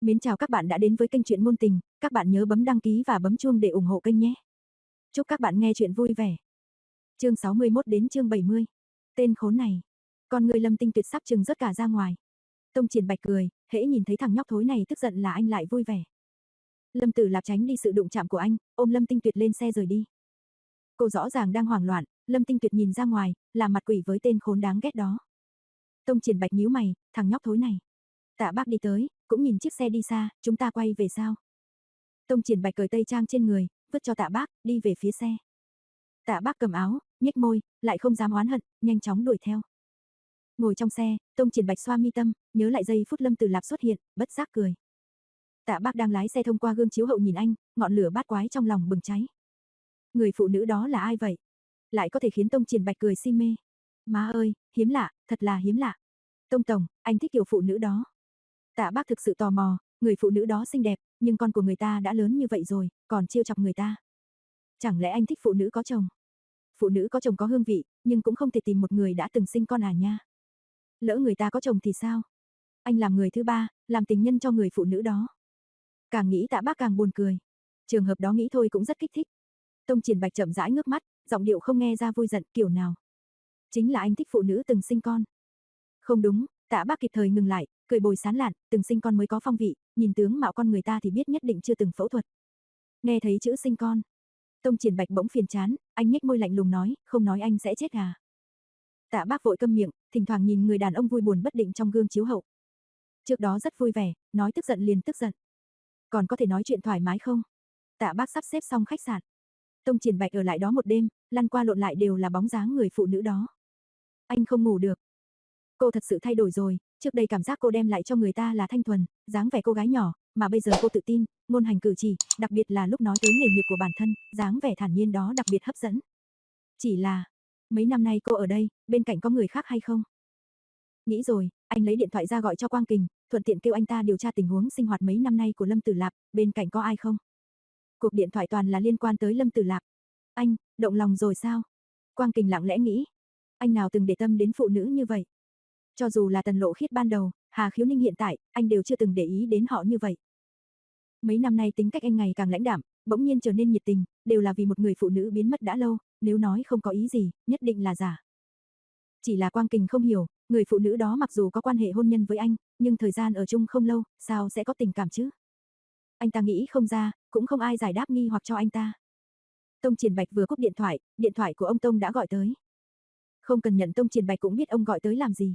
Mến chào các bạn đã đến với kênh truyện ngôn tình, các bạn nhớ bấm đăng ký và bấm chuông để ủng hộ kênh nhé. Chúc các bạn nghe chuyện vui vẻ. Chương 61 đến chương 70. Tên khốn này. Con người Lâm Tinh Tuyệt sắp chừng rớt cả ra ngoài. Tông Triển Bạch cười, hễ nhìn thấy thằng nhóc thối này tức giận là anh lại vui vẻ. Lâm Tử Lạp tránh đi sự đụng chạm của anh, ôm Lâm Tinh Tuyệt lên xe rời đi. Cô rõ ràng đang hoảng loạn, Lâm Tinh Tuyệt nhìn ra ngoài, làm mặt quỷ với tên khốn đáng ghét đó. Tông Triển Bạch nhíu mày, thằng nhóc thối này. Tạ Bác đi tới, cũng nhìn chiếc xe đi xa, chúng ta quay về sao? Tông Triển Bạch cởi tây trang trên người, vứt cho Tạ Bác, đi về phía xe. Tạ Bác cầm áo, nhếch môi, lại không dám oán hận, nhanh chóng đuổi theo. Ngồi trong xe, Tông Triển Bạch xoa mi tâm, nhớ lại giây phút Lâm Tử Lạp xuất hiện, bất giác cười. Tạ Bác đang lái xe thông qua gương chiếu hậu nhìn anh, ngọn lửa bát quái trong lòng bừng cháy. Người phụ nữ đó là ai vậy? Lại có thể khiến Tông Triển Bạch cười si mê. Má ơi, hiếm lạ, thật là hiếm lạ. Tông Tổng, anh thích kiểu phụ nữ đó. Tạ bác thực sự tò mò, người phụ nữ đó xinh đẹp, nhưng con của người ta đã lớn như vậy rồi, còn chiêu chọc người ta. Chẳng lẽ anh thích phụ nữ có chồng? Phụ nữ có chồng có hương vị, nhưng cũng không thể tìm một người đã từng sinh con à nha. Lỡ người ta có chồng thì sao? Anh làm người thứ ba, làm tình nhân cho người phụ nữ đó. Càng nghĩ tạ bác càng buồn cười. Trường hợp đó nghĩ thôi cũng rất kích thích. Tông triển bạch chậm rãi ngước mắt, giọng điệu không nghe ra vui giận kiểu nào. Chính là anh thích phụ nữ từng sinh con. Không đúng, tạ bác kịp thời ngừng lại, cười bồi sán lạn, từng sinh con mới có phong vị, nhìn tướng mạo con người ta thì biết nhất định chưa từng phẫu thuật. Nghe thấy chữ sinh con, Tông Triển Bạch bỗng phiền chán, anh nhếch môi lạnh lùng nói, không nói anh sẽ chết à. Tạ bác vội câm miệng, thỉnh thoảng nhìn người đàn ông vui buồn bất định trong gương chiếu hậu. Trước đó rất vui vẻ, nói tức giận liền tức giận. Còn có thể nói chuyện thoải mái không? Tạ bác sắp xếp xong khách sạn. Tông Triển Bạch ở lại đó một đêm, lăn qua lộn lại đều là bóng dáng người phụ nữ đó. Anh không ngủ được. Cô thật sự thay đổi rồi, Trước đây cảm giác cô đem lại cho người ta là thanh thuần, dáng vẻ cô gái nhỏ, mà bây giờ cô tự tin, ngôn hành cử chỉ, đặc biệt là lúc nói tới nghề nghiệp của bản thân, dáng vẻ thản nhiên đó đặc biệt hấp dẫn. Chỉ là, mấy năm nay cô ở đây, bên cạnh có người khác hay không? Nghĩ rồi, anh lấy điện thoại ra gọi cho Quang Kình, thuận tiện kêu anh ta điều tra tình huống sinh hoạt mấy năm nay của Lâm Tử Lạp, bên cạnh có ai không? Cuộc điện thoại toàn là liên quan tới Lâm Tử Lạp. Anh, động lòng rồi sao? Quang Kình lặng lẽ nghĩ. Anh nào từng để tâm đến phụ nữ như vậy? Cho dù là tần lộ khiết ban đầu, Hà Khiếu Ninh hiện tại, anh đều chưa từng để ý đến họ như vậy. Mấy năm nay tính cách anh ngày càng lãnh đạm, bỗng nhiên trở nên nhiệt tình, đều là vì một người phụ nữ biến mất đã lâu, nếu nói không có ý gì, nhất định là giả. Chỉ là Quang Kình không hiểu, người phụ nữ đó mặc dù có quan hệ hôn nhân với anh, nhưng thời gian ở chung không lâu, sao sẽ có tình cảm chứ? Anh ta nghĩ không ra, cũng không ai giải đáp nghi hoặc cho anh ta. Tông Triển Bạch vừa cúp điện thoại, điện thoại của ông Tông đã gọi tới. Không cần nhận Tông Triển Bạch cũng biết ông gọi tới làm gì.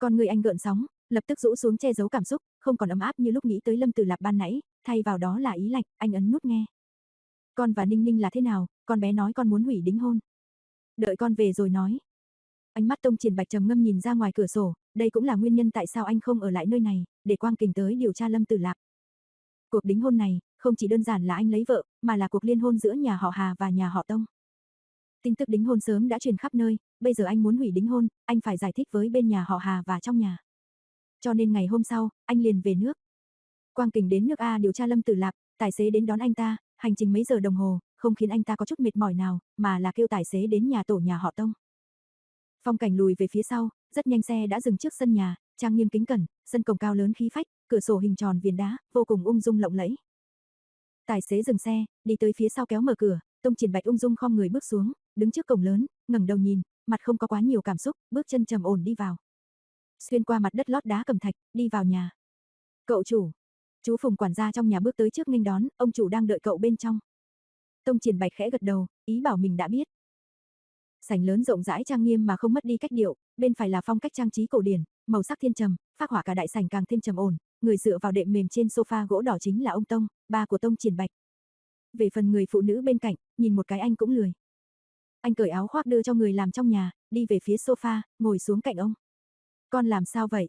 Con người anh gợn sóng, lập tức rũ xuống che giấu cảm xúc, không còn ấm áp như lúc nghĩ tới Lâm Tử Lạp ban nãy, thay vào đó là ý lạnh, anh ấn nút nghe. Con và Ninh Ninh là thế nào, con bé nói con muốn hủy đính hôn. Đợi con về rồi nói. Ánh mắt Tông Triển Bạch trầm ngâm nhìn ra ngoài cửa sổ, đây cũng là nguyên nhân tại sao anh không ở lại nơi này, để Quang Kình tới điều tra Lâm Tử Lạp. Cuộc đính hôn này, không chỉ đơn giản là anh lấy vợ, mà là cuộc liên hôn giữa nhà họ Hà và nhà họ Tông. Tin tức đính hôn sớm đã truyền khắp nơi, bây giờ anh muốn hủy đính hôn, anh phải giải thích với bên nhà họ Hà và trong nhà. Cho nên ngày hôm sau, anh liền về nước. Quang Kình đến nước A điều tra Lâm Tử Lạp, tài xế đến đón anh ta, hành trình mấy giờ đồng hồ, không khiến anh ta có chút mệt mỏi nào, mà là kêu tài xế đến nhà tổ nhà họ Tông. Phong cảnh lùi về phía sau, rất nhanh xe đã dừng trước sân nhà, trang nghiêm kính cẩn, sân cổng cao lớn khí phách, cửa sổ hình tròn viền đá, vô cùng ung dung lộng lẫy. Tài xế dừng xe, đi tới phía sau kéo mở cửa, Tông Triển Bạch ung dung khom người bước xuống, đứng trước cổng lớn, ngẩng đầu nhìn, mặt không có quá nhiều cảm xúc, bước chân trầm ổn đi vào. Xuyên qua mặt đất lót đá cầm thạch, đi vào nhà. Cậu chủ. Chú Phùng quản gia trong nhà bước tới trước nghênh đón, ông chủ đang đợi cậu bên trong. Tông Triển Bạch khẽ gật đầu, ý bảo mình đã biết. Sảnh lớn rộng rãi trang nghiêm mà không mất đi cách điệu, bên phải là phong cách trang trí cổ điển, màu sắc thiên trầm, phác họa cả đại sảnh càng thêm trầm ổn, người dựa vào đệm mềm trên sofa gỗ đỏ chính là ông Tông, ba của Tông Triển Bạch. Về phần người phụ nữ bên cạnh, nhìn một cái anh cũng lười. Anh cởi áo khoác đưa cho người làm trong nhà, đi về phía sofa, ngồi xuống cạnh ông. Con làm sao vậy?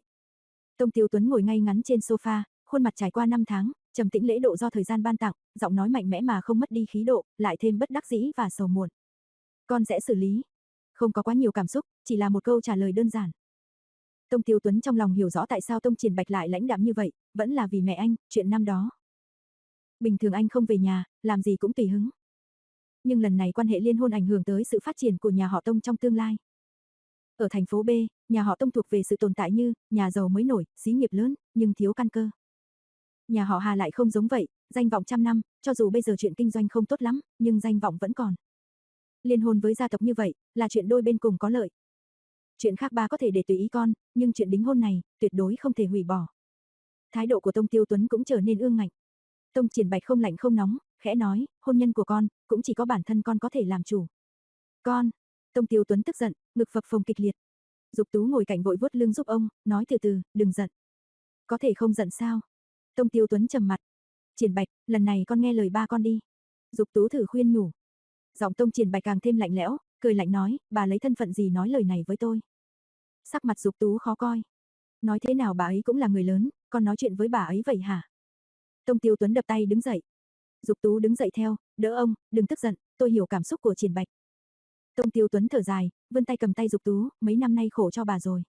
Tông Tiêu Tuấn ngồi ngay ngắn trên sofa, khuôn mặt trải qua năm tháng, trầm tĩnh lễ độ do thời gian ban tặng, giọng nói mạnh mẽ mà không mất đi khí độ, lại thêm bất đắc dĩ và sầu muộn. Con sẽ xử lý. Không có quá nhiều cảm xúc, chỉ là một câu trả lời đơn giản. Tông Tiêu Tuấn trong lòng hiểu rõ tại sao Tông Triển Bạch lại lãnh đạm như vậy, vẫn là vì mẹ anh, chuyện năm đó. Bình thường anh không về nhà, làm gì cũng tùy hứng. Nhưng lần này quan hệ liên hôn ảnh hưởng tới sự phát triển của nhà họ Tông trong tương lai. Ở thành phố B, nhà họ Tông thuộc về sự tồn tại như nhà giàu mới nổi, xí nghiệp lớn, nhưng thiếu căn cơ. Nhà họ Hà lại không giống vậy, danh vọng trăm năm, cho dù bây giờ chuyện kinh doanh không tốt lắm, nhưng danh vọng vẫn còn. Liên hôn với gia tộc như vậy, là chuyện đôi bên cùng có lợi. Chuyện khác ba có thể để tùy ý con, nhưng chuyện đính hôn này, tuyệt đối không thể hủy bỏ. Thái độ của Tông Tiêu Tuấn cũng trở nên ương ngạnh. Tông Triển Bạch không lạnh không nóng, khẽ nói, hôn nhân của con, cũng chỉ có bản thân con có thể làm chủ. Con, Tông Tiêu Tuấn tức giận, ngực phập phồng kịch liệt. Dục Tú ngồi cạnh vội vuốt lưng giúp ông, nói từ từ, đừng giận. Có thể không giận sao? Tông Tiêu Tuấn trầm mặt. Triển Bạch, lần này con nghe lời ba con đi. Dục Tú thử khuyên nhủ. Giọng Tông Triển Bạch càng thêm lạnh lẽo, cười lạnh nói, bà lấy thân phận gì nói lời này với tôi. Sắc mặt Dục Tú khó coi. Nói thế nào bà ấy cũng là người lớn, con nói chuyện với bà ấy vậy hả? Tông Tiêu Tuấn đập tay đứng dậy. Dục Tú đứng dậy theo, đỡ ông, đừng tức giận, tôi hiểu cảm xúc của Triển Bạch. Tông Tiêu Tuấn thở dài, vươn tay cầm tay Dục Tú, mấy năm nay khổ cho bà rồi.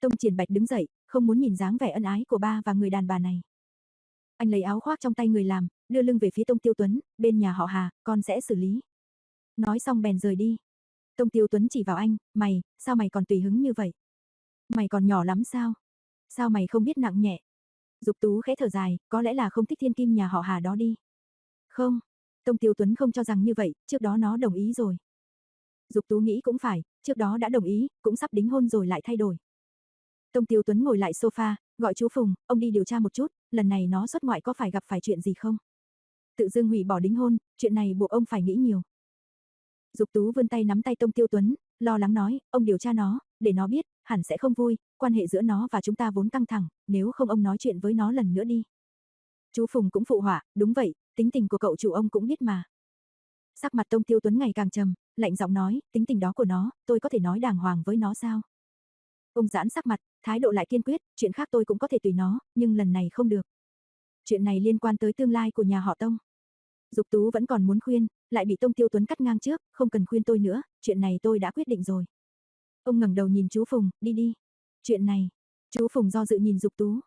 Tông Triển Bạch đứng dậy, không muốn nhìn dáng vẻ ân ái của ba và người đàn bà này. Anh lấy áo khoác trong tay người làm, đưa lưng về phía Tông Tiêu Tuấn, bên nhà họ Hà, con sẽ xử lý. Nói xong bèn rời đi. Tông Tiêu Tuấn chỉ vào anh, mày, sao mày còn tùy hứng như vậy? Mày còn nhỏ lắm sao? Sao mày không biết nặng nhẹ? Dục Tú khẽ thở dài, có lẽ là không thích thiên kim nhà họ Hà đó đi. Không, Tông Tiêu Tuấn không cho rằng như vậy, trước đó nó đồng ý rồi. Dục Tú nghĩ cũng phải, trước đó đã đồng ý, cũng sắp đính hôn rồi lại thay đổi. Tông Tiêu Tuấn ngồi lại sofa, gọi chú Phùng, ông đi điều tra một chút, lần này nó xuất ngoại có phải gặp phải chuyện gì không? Tự dưng hủy bỏ đính hôn, chuyện này buộc ông phải nghĩ nhiều. Dục Tú vươn tay nắm tay Tông Tiêu Tuấn, lo lắng nói, ông điều tra nó, để nó biết, hẳn sẽ không vui, quan hệ giữa nó và chúng ta vốn căng thẳng, nếu không ông nói chuyện với nó lần nữa đi. Chú Phùng cũng phụ họa, đúng vậy, tính tình của cậu chủ ông cũng biết mà. Sắc mặt Tông Tiêu Tuấn ngày càng trầm, lạnh giọng nói, tính tình đó của nó, tôi có thể nói đàng hoàng với nó sao? Ông giãn sắc mặt, thái độ lại kiên quyết, chuyện khác tôi cũng có thể tùy nó, nhưng lần này không được. Chuyện này liên quan tới tương lai của nhà họ Tông. Dục Tú vẫn còn muốn khuyên, lại bị Tông Tiêu Tuấn cắt ngang trước, không cần khuyên tôi nữa, chuyện này tôi đã quyết định rồi. Ông ngẩng đầu nhìn chú Phùng, đi đi. Chuyện này, chú Phùng do dự nhìn Dục Tú.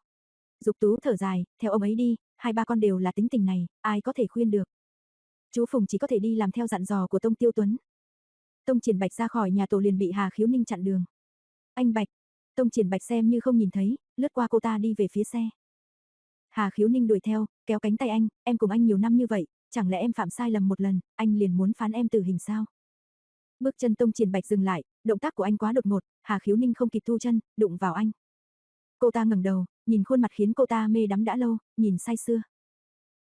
Dục Tú thở dài, theo ông ấy đi, hai ba con đều là tính tình này, ai có thể khuyên được. Chú Phùng chỉ có thể đi làm theo dặn dò của Tông Tiêu Tuấn. Tông Triển Bạch ra khỏi nhà tổ liền bị Hà Khiếu Ninh chặn đường. Anh Bạch, Tông Triển Bạch xem như không nhìn thấy, lướt qua cô ta đi về phía xe. Hà Khiếu Ninh đuổi theo, kéo cánh tay anh, em cùng anh nhiều năm như vậy, chẳng lẽ em phạm sai lầm một lần, anh liền muốn phán em tử hình sao? Bước chân Tông Triển Bạch dừng lại, động tác của anh quá đột ngột, Hà Khiếu Ninh không kịp thu chân, đụng vào anh. Cô ta ngẩng đầu, nhìn khuôn mặt khiến cô ta mê đắm đã lâu, nhìn say sưa.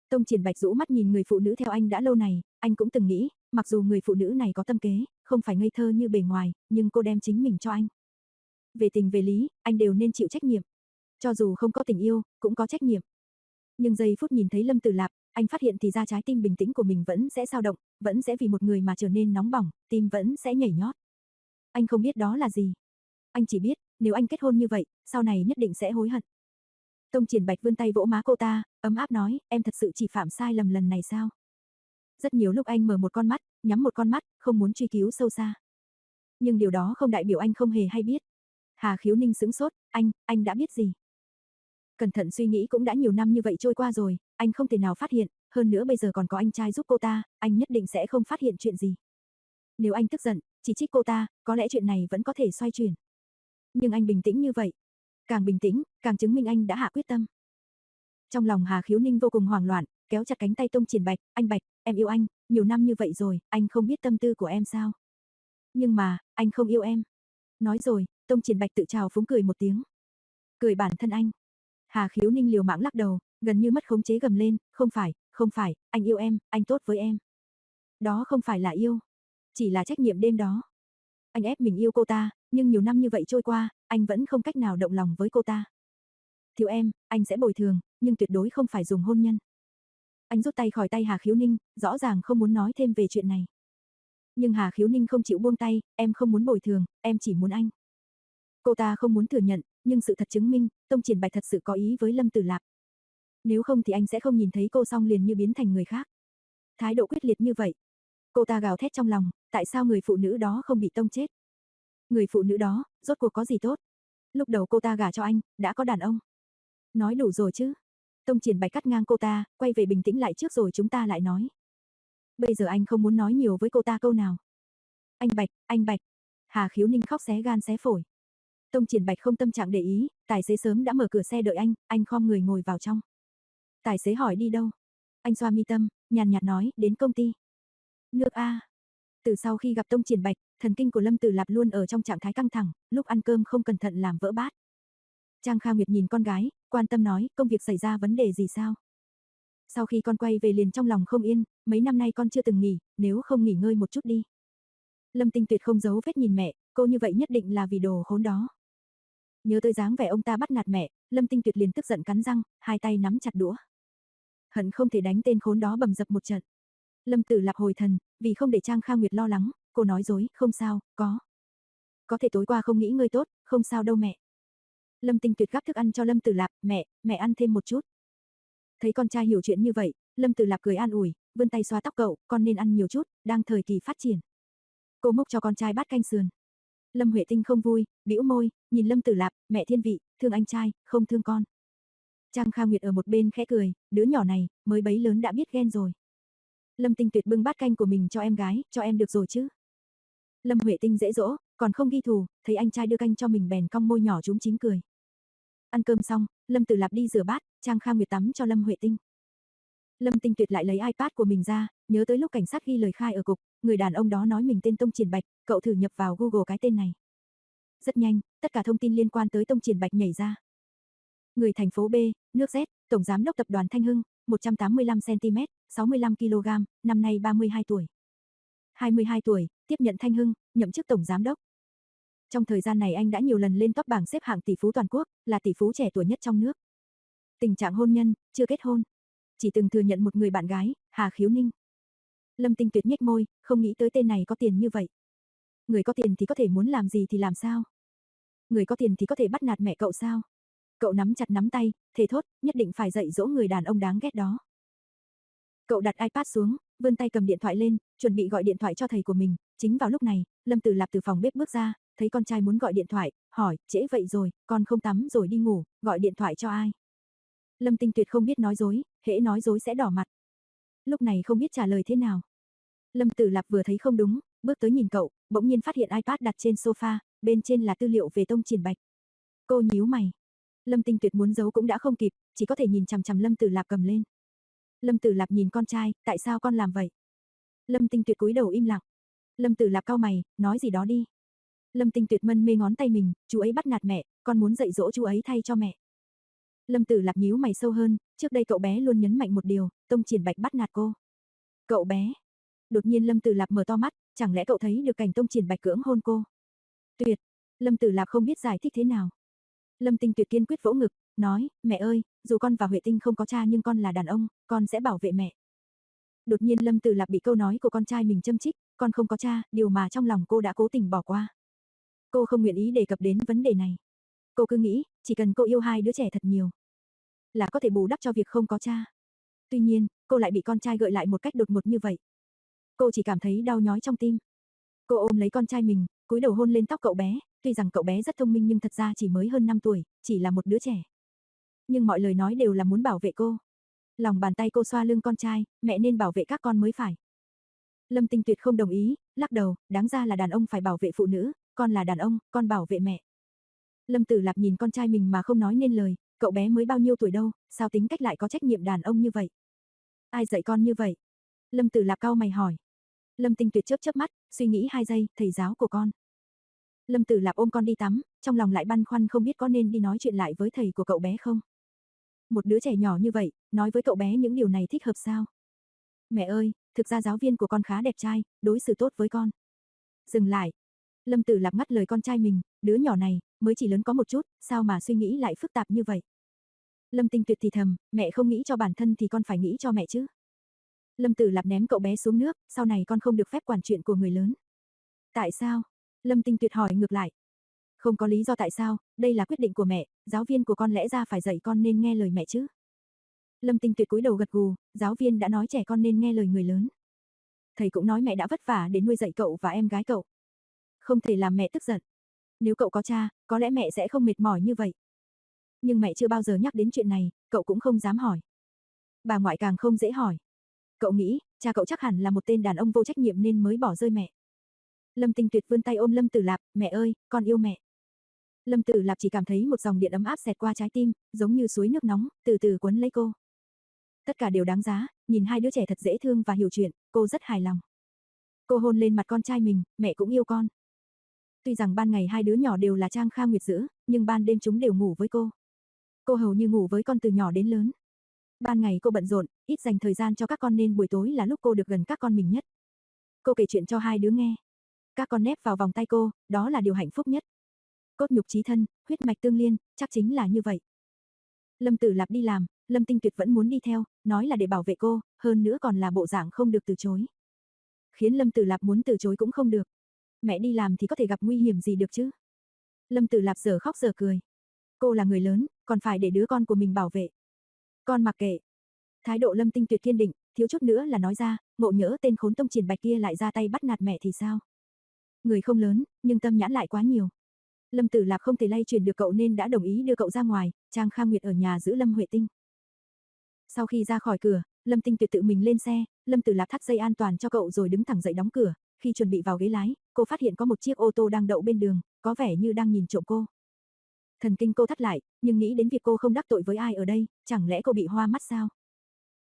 Tông Triển Bạch rũ mắt nhìn người phụ nữ theo anh đã lâu này, anh cũng từng nghĩ, mặc dù người phụ nữ này có tâm kế, không phải ngây thơ như bề ngoài, nhưng cô đem chính mình cho anh. Về tình về lý, anh đều nên chịu trách nhiệm. Cho dù không có tình yêu, cũng có trách nhiệm. Nhưng giây phút nhìn thấy Lâm Tử Lạp, anh phát hiện thì ra trái tim bình tĩnh của mình vẫn sẽ dao động, vẫn sẽ vì một người mà trở nên nóng bỏng, tim vẫn sẽ nhảy nhót. Anh không biết đó là gì. Anh chỉ biết, nếu anh kết hôn như vậy, sau này nhất định sẽ hối hận. Tông Triển Bạch vươn tay vỗ má cô ta, ấm áp nói, em thật sự chỉ phạm sai lầm lần này sao? Rất nhiều lúc anh mở một con mắt, nhắm một con mắt, không muốn truy cứu sâu xa. Nhưng điều đó không đại biểu anh không hề hay biết. Hà Khiếu Ninh sững sốt, anh, anh đã biết gì? Cẩn thận suy nghĩ cũng đã nhiều năm như vậy trôi qua rồi, anh không thể nào phát hiện, hơn nữa bây giờ còn có anh trai giúp cô ta, anh nhất định sẽ không phát hiện chuyện gì. Nếu anh tức giận, chỉ trích cô ta, có lẽ chuyện này vẫn có thể xoay chuyển. Nhưng anh bình tĩnh như vậy, càng bình tĩnh, càng chứng minh anh đã hạ quyết tâm. Trong lòng Hà Khiếu Ninh vô cùng hoảng loạn, kéo chặt cánh tay Tông Triển Bạch, "Anh Bạch, em yêu anh, nhiều năm như vậy rồi, anh không biết tâm tư của em sao? Nhưng mà, anh không yêu em." Nói rồi, Tông Triển Bạch tự chào phúng cười một tiếng. Cười bản thân anh. Hà Khiếu Ninh liều mạng lắc đầu, gần như mất khống chế gầm lên, "Không phải, không phải, anh yêu em, anh tốt với em." Đó không phải là yêu, chỉ là trách nhiệm đêm đó. Anh ép mình yêu cô ta, nhưng nhiều năm như vậy trôi qua, anh vẫn không cách nào động lòng với cô ta. Thiếu em, anh sẽ bồi thường, nhưng tuyệt đối không phải dùng hôn nhân. Anh rút tay khỏi tay Hà Khiếu Ninh, rõ ràng không muốn nói thêm về chuyện này. Nhưng Hà Khiếu Ninh không chịu buông tay, em không muốn bồi thường, em chỉ muốn anh. Cô ta không muốn thừa nhận, nhưng sự thật chứng minh, Tông Triển Bạch thật sự có ý với Lâm Tử Lạp. Nếu không thì anh sẽ không nhìn thấy cô xong liền như biến thành người khác. Thái độ quyết liệt như vậy. Cô ta gào thét trong lòng, tại sao người phụ nữ đó không bị Tông chết? Người phụ nữ đó, rốt cuộc có gì tốt? Lúc đầu cô ta gả cho anh, đã có đàn ông. Nói đủ rồi chứ. Tông triển bạch cắt ngang cô ta, quay về bình tĩnh lại trước rồi chúng ta lại nói. Bây giờ anh không muốn nói nhiều với cô ta câu nào. Anh Bạch, anh Bạch. Hà khiếu ninh khóc xé gan xé phổi. Tông triển bạch không tâm trạng để ý, tài xế sớm đã mở cửa xe đợi anh, anh khom người ngồi vào trong. Tài xế hỏi đi đâu? Anh xoa mi tâm, nhàn nhạt nói, đến công ty. Nước A. Từ sau khi gặp Tông Triển Bạch, thần kinh của Lâm Tử Lạp luôn ở trong trạng thái căng thẳng, lúc ăn cơm không cẩn thận làm vỡ bát. Trang Kha Nguyệt nhìn con gái, quan tâm nói, công việc xảy ra vấn đề gì sao? Sau khi con quay về liền trong lòng không yên, mấy năm nay con chưa từng nghỉ, nếu không nghỉ ngơi một chút đi. Lâm Tinh Tuyệt không giấu vết nhìn mẹ, cô như vậy nhất định là vì đồ khốn đó. Nhớ tới dáng vẻ ông ta bắt nạt mẹ, Lâm Tinh Tuyệt liền tức giận cắn răng, hai tay nắm chặt đũa. Hận không thể đánh tên khốn đó bầm dập một trận. Lâm Tử Lạp hồi thần, vì không để Trang Kha Nguyệt lo lắng, cô nói dối, không sao, có. Có thể tối qua không nghĩ ngươi tốt, không sao đâu mẹ. Lâm Tinh Tuyệt gắp thức ăn cho Lâm Tử Lạp, mẹ, mẹ ăn thêm một chút. Thấy con trai hiểu chuyện như vậy, Lâm Tử Lạp cười an ủi, vươn tay xoa tóc cậu, con nên ăn nhiều chút, đang thời kỳ phát triển. Cô múc cho con trai bát canh sườn. Lâm Huệ Tinh không vui, bĩu môi, nhìn Lâm Tử Lạp, mẹ thiên vị, thương anh trai, không thương con. Trang Kha Nguyệt ở một bên khẽ cười, đứa nhỏ này, mới bấy lớn đã biết ghen rồi. Lâm Tinh Tuyệt bưng bát canh của mình cho em gái, cho em được rồi chứ. Lâm Huệ Tinh dễ dỗ, còn không ghi thù, thấy anh trai đưa canh cho mình bèn cong môi nhỏ chúng chính cười. Ăn cơm xong, Lâm Tử Lạp đi rửa bát, Trang Kha Nguyệt tắm cho Lâm Huệ Tinh. Lâm Tinh Tuyệt lại lấy iPad của mình ra, nhớ tới lúc cảnh sát ghi lời khai ở cục, người đàn ông đó nói mình tên Tông Triển Bạch, cậu thử nhập vào Google cái tên này. Rất nhanh, tất cả thông tin liên quan tới Tông Triển Bạch nhảy ra. Người thành phố B, nước Z, Tổng Giám đốc Tập đoàn Thanh Hưng, 185cm, 65kg, năm nay 32 tuổi. 22 tuổi, tiếp nhận Thanh Hưng, nhậm chức Tổng Giám đốc. Trong thời gian này anh đã nhiều lần lên top bảng xếp hạng tỷ phú toàn quốc, là tỷ phú trẻ tuổi nhất trong nước. Tình trạng hôn nhân, chưa kết hôn. Chỉ từng thừa nhận một người bạn gái, Hà Khiếu Ninh. Lâm Tinh Tuyệt nhếch môi, không nghĩ tới tên này có tiền như vậy. Người có tiền thì có thể muốn làm gì thì làm sao? Người có tiền thì có thể bắt nạt mẹ cậu sao? Cậu nắm chặt nắm tay, thề thốt, nhất định phải dạy dỗ người đàn ông đáng ghét đó. Cậu đặt iPad xuống, vươn tay cầm điện thoại lên, chuẩn bị gọi điện thoại cho thầy của mình. Chính vào lúc này, Lâm Tử Lạp từ phòng bếp bước ra, thấy con trai muốn gọi điện thoại, hỏi, trễ vậy rồi, con không tắm rồi đi ngủ, gọi điện thoại cho ai? Lâm Tinh Tuyệt không biết nói dối, hễ nói dối sẽ đỏ mặt. Lúc này không biết trả lời thế nào. Lâm Tử Lạp vừa thấy không đúng, bước tới nhìn cậu, bỗng nhiên phát hiện iPad đặt trên sofa, bên trên là tư liệu về Tông Triển Bạch. Cô nhíu mày. Lâm Tinh Tuyệt muốn giấu cũng đã không kịp, chỉ có thể nhìn chằm chằm Lâm Tử Lạp cầm lên. Lâm Tử Lạp nhìn con trai, tại sao con làm vậy? Lâm Tinh Tuyệt cúi đầu im lặng. Lâm Tử Lạp cao mày, nói gì đó đi. Lâm Tinh Tuyệt mân mê ngón tay mình, chú ấy bắt nạt mẹ, con muốn dạy dỗ chú ấy thay cho mẹ. Lâm Tử Lạp nhíu mày sâu hơn, trước đây cậu bé luôn nhấn mạnh một điều, Tông Triển Bạch bắt nạt cô. Cậu bé. Đột nhiên Lâm Tử Lạp mở to mắt, chẳng lẽ cậu thấy được cảnh Tông Triển Bạch cưỡng hôn cô? Tuyệt. Lâm Tử Lạp không biết giải thích thế nào. Lâm Tinh Tuyệt kiên quyết vỗ ngực, nói, mẹ ơi, dù con và Huệ Tinh không có cha nhưng con là đàn ông, con sẽ bảo vệ mẹ. Đột nhiên Lâm Tử Lạp bị câu nói của con trai mình châm chích, con không có cha, điều mà trong lòng cô đã cố tình bỏ qua. Cô không nguyện ý đề cập đến vấn đề này. Cô cứ nghĩ, chỉ cần cô yêu hai đứa trẻ thật nhiều, là có thể bù đắp cho việc không có cha. Tuy nhiên, cô lại bị con trai gợi lại một cách đột ngột như vậy. Cô chỉ cảm thấy đau nhói trong tim. Cô ôm lấy con trai mình, cúi đầu hôn lên tóc cậu bé, tuy rằng cậu bé rất thông minh nhưng thật ra chỉ mới hơn 5 tuổi, chỉ là một đứa trẻ. Nhưng mọi lời nói đều là muốn bảo vệ cô. Lòng bàn tay cô xoa lưng con trai, mẹ nên bảo vệ các con mới phải. Lâm Tinh Tuyệt không đồng ý, lắc đầu, đáng ra là đàn ông phải bảo vệ phụ nữ, con là đàn ông, con bảo vệ mẹ. Lâm Tử Lạp nhìn con trai mình mà không nói nên lời, cậu bé mới bao nhiêu tuổi đâu, sao tính cách lại có trách nhiệm đàn ông như vậy? Ai dạy con như vậy? Lâm Tử Lạp cao mày hỏi. Lâm Tinh Tuyệt chớp chớp mắt, suy nghĩ hai giây, thầy giáo của con. Lâm Tử Lạp ôm con đi tắm, trong lòng lại băn khoăn không biết có nên đi nói chuyện lại với thầy của cậu bé không. Một đứa trẻ nhỏ như vậy, nói với cậu bé những điều này thích hợp sao? Mẹ ơi, thực ra giáo viên của con khá đẹp trai, đối xử tốt với con. Dừng lại. Lâm Tử Lạp ngắt lời con trai mình, đứa nhỏ này, mới chỉ lớn có một chút, sao mà suy nghĩ lại phức tạp như vậy? Lâm Tinh Tuyệt thì thầm, mẹ không nghĩ cho bản thân thì con phải nghĩ cho mẹ chứ. Lâm Tử Lạp ném cậu bé xuống nước, sau này con không được phép quản chuyện của người lớn. Tại sao? Lâm Tinh Tuyệt hỏi ngược lại. Không có lý do tại sao, đây là quyết định của mẹ, giáo viên của con lẽ ra phải dạy con nên nghe lời mẹ chứ. Lâm Tinh Tuyệt cúi đầu gật gù, giáo viên đã nói trẻ con nên nghe lời người lớn. Thầy cũng nói mẹ đã vất vả để nuôi dạy cậu và em gái cậu. Không thể làm mẹ tức giận. Nếu cậu có cha, có lẽ mẹ sẽ không mệt mỏi như vậy. Nhưng mẹ chưa bao giờ nhắc đến chuyện này, cậu cũng không dám hỏi. Bà ngoại càng không dễ hỏi. Cậu nghĩ, cha cậu chắc hẳn là một tên đàn ông vô trách nhiệm nên mới bỏ rơi mẹ. Lâm Tinh Tuyệt vươn tay ôm Lâm Tử Lạp, mẹ ơi, con yêu mẹ. Lâm Tử Lạp chỉ cảm thấy một dòng điện ấm áp xẹt qua trái tim, giống như suối nước nóng, từ từ cuốn lấy cô. Tất cả đều đáng giá, nhìn hai đứa trẻ thật dễ thương và hiểu chuyện, cô rất hài lòng. Cô hôn lên mặt con trai mình, mẹ cũng yêu con. Tuy rằng ban ngày hai đứa nhỏ đều là Trang Kha Nguyệt giữ, nhưng ban đêm chúng đều ngủ với cô. Cô hầu như ngủ với con từ nhỏ đến lớn. Ban ngày cô bận rộn, ít dành thời gian cho các con nên buổi tối là lúc cô được gần các con mình nhất. Cô kể chuyện cho hai đứa nghe. Các con nép vào vòng tay cô, đó là điều hạnh phúc nhất. Cốt nhục trí thân, huyết mạch tương liên, chắc chính là như vậy. Lâm Tử Lạp đi làm, Lâm Tinh Tuyệt vẫn muốn đi theo, nói là để bảo vệ cô, hơn nữa còn là bộ dạng không được từ chối. Khiến Lâm Tử Lạp muốn từ chối cũng không được. Mẹ đi làm thì có thể gặp nguy hiểm gì được chứ? Lâm Tử Lạp giờ khóc giờ cười. Cô là người lớn, còn phải để đứa con của mình bảo vệ. Con mặc kệ. Thái độ Lâm Tinh Tuyệt kiên định, thiếu chút nữa là nói ra, ngộ nhỡ tên khốn tông triển bạch kia lại ra tay bắt nạt mẹ thì sao? Người không lớn, nhưng tâm nhãn lại quá nhiều. Lâm Tử Lạp không thể lay chuyển được cậu nên đã đồng ý đưa cậu ra ngoài, Trang Khang Nguyệt ở nhà giữ Lâm Huệ Tinh. Sau khi ra khỏi cửa, Lâm Tinh Tuyệt tự mình lên xe, Lâm Tử Lạp thắt dây an toàn cho cậu rồi đứng thẳng dậy đóng cửa, khi chuẩn bị vào ghế lái, cô phát hiện có một chiếc ô tô đang đậu bên đường, có vẻ như đang nhìn trộm cô. Thần kinh cô thắt lại, nhưng nghĩ đến việc cô không đắc tội với ai ở đây, chẳng lẽ cô bị hoa mắt sao?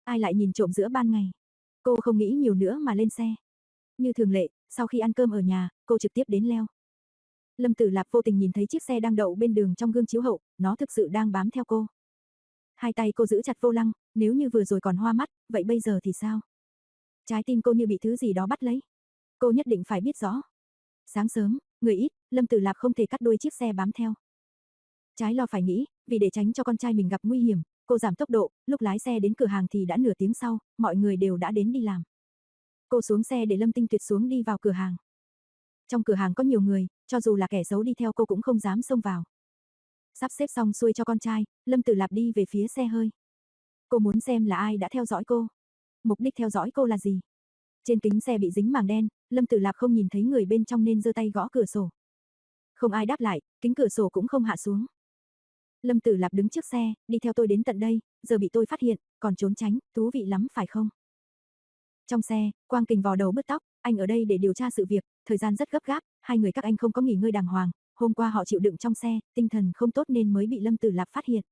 Ai lại nhìn trộm giữa ban ngày? Cô không nghĩ nhiều nữa mà lên xe. Như thường lệ, sau khi ăn cơm ở nhà, cô trực tiếp đến leo. Lâm Tử Lạp vô tình nhìn thấy chiếc xe đang đậu bên đường trong gương chiếu hậu, nó thực sự đang bám theo cô. Hai tay cô giữ chặt vô lăng, nếu như vừa rồi còn hoa mắt, vậy bây giờ thì sao? Trái tim cô như bị thứ gì đó bắt lấy. Cô nhất định phải biết rõ. Sáng sớm, người ít, Lâm Tử Lạp không thể cắt đuôi chiếc xe bám theo. Trái lo phải nghĩ, vì để tránh cho con trai mình gặp nguy hiểm, cô giảm tốc độ, lúc lái xe đến cửa hàng thì đã nửa tiếng sau, mọi người đều đã đến đi làm. Cô xuống xe để Lâm Tinh Tuyệt xuống đi vào cửa hàng. Trong cửa hàng có nhiều người, cho dù là kẻ xấu đi theo cô cũng không dám xông vào. Sắp xếp xong xuôi cho con trai, Lâm Tử Lạp đi về phía xe hơi. Cô muốn xem là ai đã theo dõi cô. Mục đích theo dõi cô là gì? Trên kính xe bị dính màng đen, Lâm Tử Lạp không nhìn thấy người bên trong nên giơ tay gõ cửa sổ. Không ai đáp lại, kính cửa sổ cũng không hạ xuống. Lâm Tử Lạp đứng trước xe, đi theo tôi đến tận đây, giờ bị tôi phát hiện, còn trốn tránh, thú vị lắm phải không? Trong xe, Quang Kình vò đầu bứt tóc, anh ở đây để điều tra sự việc, thời gian rất gấp gáp, hai người các anh không có nghỉ ngơi đàng hoàng, hôm qua họ chịu đựng trong xe, tinh thần không tốt nên mới bị Lâm Tử Lạp phát hiện.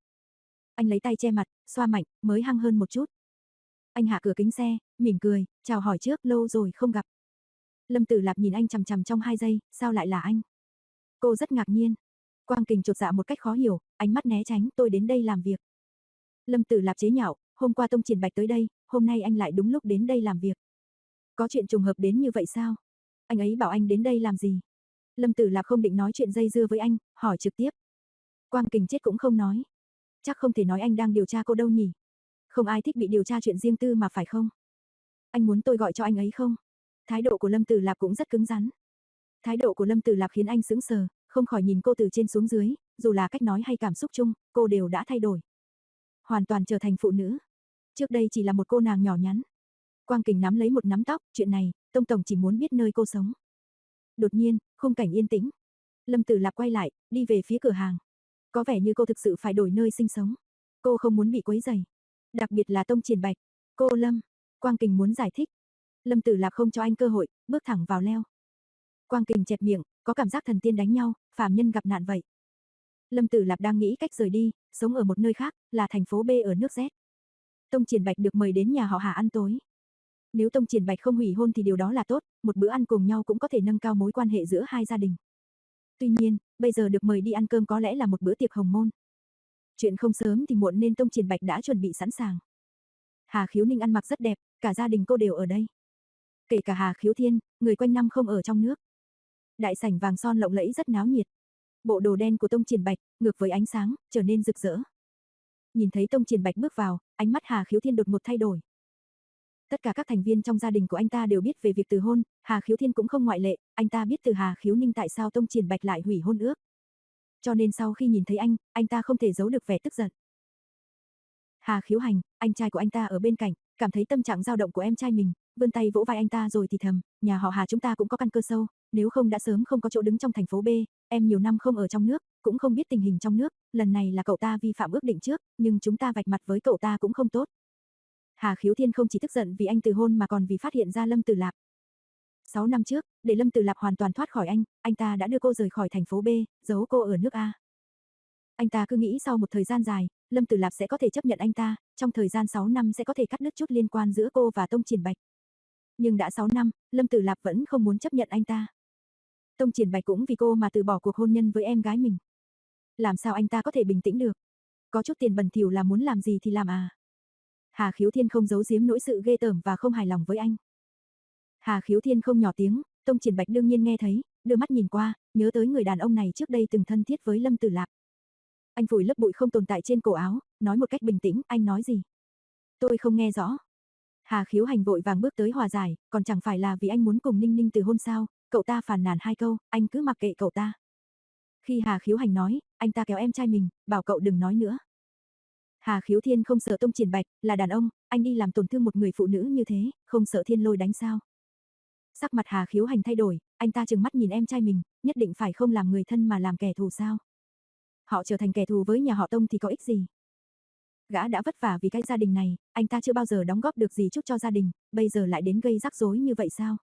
Anh lấy tay che mặt, xoa mạnh, mới hăng hơn một chút. Anh hạ cửa kính xe, mỉm cười, chào hỏi trước, lâu rồi không gặp. Lâm Tử Lạp nhìn anh chằm chằm trong hai giây, sao lại là anh? Cô rất ngạc nhiên. Quang Kình chột dạ một cách khó hiểu, ánh mắt né tránh, tôi đến đây làm việc. Lâm Tử Lạp chế nhạo, hôm qua Tông Triển Bạch tới đây, hôm nay anh lại đúng lúc đến đây làm việc. Có chuyện trùng hợp đến như vậy sao? Anh ấy bảo anh đến đây làm gì? Lâm Tử Lạp không định nói chuyện dây dưa với anh, hỏi trực tiếp. Quang Kình chết cũng không nói. Chắc không thể nói anh đang điều tra cô đâu nhỉ? Không ai thích bị điều tra chuyện riêng tư mà phải không? Anh muốn tôi gọi cho anh ấy không? Thái độ của Lâm Tử Lạp cũng rất cứng rắn. Thái độ của Lâm Tử Lạp khiến anh sững sờ, không khỏi nhìn cô từ trên xuống dưới, dù là cách nói hay cảm xúc chung, cô đều đã thay đổi. Hoàn toàn trở thành phụ nữ. Trước đây chỉ là một cô nàng nhỏ nhắn. Quang Kình nắm lấy một nắm tóc, chuyện này, Tông Tổng chỉ muốn biết nơi cô sống. Đột nhiên, khung cảnh yên tĩnh. Lâm Tử Lạp quay lại, đi về phía cửa hàng. Có vẻ như cô thực sự phải đổi nơi sinh sống. Cô không muốn bị quấy rầy. Đặc biệt là Tông Triển Bạch. Cô Lâm. Quang Kình muốn giải thích. Lâm Tử Lạp không cho anh cơ hội, bước thẳng vào leo. Quang Kình chẹp miệng, có cảm giác thần tiên đánh nhau, phàm nhân gặp nạn vậy. Lâm Tử Lạp đang nghĩ cách rời đi, sống ở một nơi khác, là thành phố B ở nước Z. Tông Triển Bạch được mời đến nhà họ Hà ăn tối. Nếu Tông Triển Bạch không hủy hôn thì điều đó là tốt, một bữa ăn cùng nhau cũng có thể nâng cao mối quan hệ giữa hai gia đình. Tuy nhiên, bây giờ được mời đi ăn cơm có lẽ là một bữa tiệc hồng môn. Chuyện không sớm thì muộn nên Tông Triển Bạch đã chuẩn bị sẵn sàng. Hà Khiếu Ninh ăn mặc rất đẹp, cả gia đình cô đều ở đây. Kể cả Hà Khiếu Thiên, người quanh năm không ở trong nước. Đại sảnh vàng son lộng lẫy rất náo nhiệt. Bộ đồ đen của Tông Triển Bạch, ngược với ánh sáng, trở nên rực rỡ. Nhìn thấy Tông Triển Bạch bước vào, ánh mắt Hà Khiếu Thiên đột một thay đổi. Tất cả các thành viên trong gia đình của anh ta đều biết về việc từ hôn, Hà Khiếu Thiên cũng không ngoại lệ, anh ta biết từ Hà Khiếu Ninh tại sao Tông Triển Bạch lại hủy hôn ước. Cho nên sau khi nhìn thấy anh, anh ta không thể giấu được vẻ tức giận. Hà Khiếu Hành, anh trai của anh ta ở bên cạnh, cảm thấy tâm trạng dao động của em trai mình, vươn tay vỗ vai anh ta rồi thì thầm, nhà họ Hà chúng ta cũng có căn cơ sâu, nếu không đã sớm không có chỗ đứng trong thành phố B, em nhiều năm không ở trong nước, cũng không biết tình hình trong nước, lần này là cậu ta vi phạm ước định trước, nhưng chúng ta vạch mặt với cậu ta cũng không tốt. Hà Khiếu Thiên không chỉ tức giận vì anh từ hôn mà còn vì phát hiện ra Lâm Tử Lạp. 6 năm trước, để Lâm Tử Lạp hoàn toàn thoát khỏi anh, anh ta đã đưa cô rời khỏi thành phố B, giấu cô ở nước A. Anh ta cứ nghĩ sau một thời gian dài, Lâm Tử Lạp sẽ có thể chấp nhận anh ta, trong thời gian 6 năm sẽ có thể cắt đứt chút liên quan giữa cô và Tông Triển Bạch. Nhưng đã 6 năm, Lâm Tử Lạp vẫn không muốn chấp nhận anh ta. Tông Triển Bạch cũng vì cô mà từ bỏ cuộc hôn nhân với em gái mình. Làm sao anh ta có thể bình tĩnh được? Có chút tiền bẩn thỉu là muốn làm gì thì làm à? Hà Khiếu Thiên không giấu giếm nỗi sự ghê tởm và không hài lòng với anh. Hà Khiếu Thiên không nhỏ tiếng, Tông Triển Bạch đương nhiên nghe thấy, đưa mắt nhìn qua, nhớ tới người đàn ông này trước đây từng thân thiết với Lâm Tử Lạp. Anh vùi lớp bụi không tồn tại trên cổ áo, nói một cách bình tĩnh, anh nói gì? Tôi không nghe rõ. Hà Khiếu Hành vội vàng bước tới hòa giải, còn chẳng phải là vì anh muốn cùng Ninh Ninh từ hôn sao, cậu ta phàn nàn hai câu, anh cứ mặc kệ cậu ta. Khi Hà Khiếu Hành nói, anh ta kéo em trai mình, bảo cậu đừng nói nữa. Hà Khiếu Thiên không sợ Tông Triển Bạch, là đàn ông, anh đi làm tổn thương một người phụ nữ như thế, không sợ thiên lôi đánh sao. Sắc mặt Hà Khiếu Hành thay đổi, anh ta trừng mắt nhìn em trai mình, nhất định phải không làm người thân mà làm kẻ thù sao. Họ trở thành kẻ thù với nhà họ Tông thì có ích gì. Gã đã vất vả vì cái gia đình này, anh ta chưa bao giờ đóng góp được gì chút cho gia đình, bây giờ lại đến gây rắc rối như vậy sao?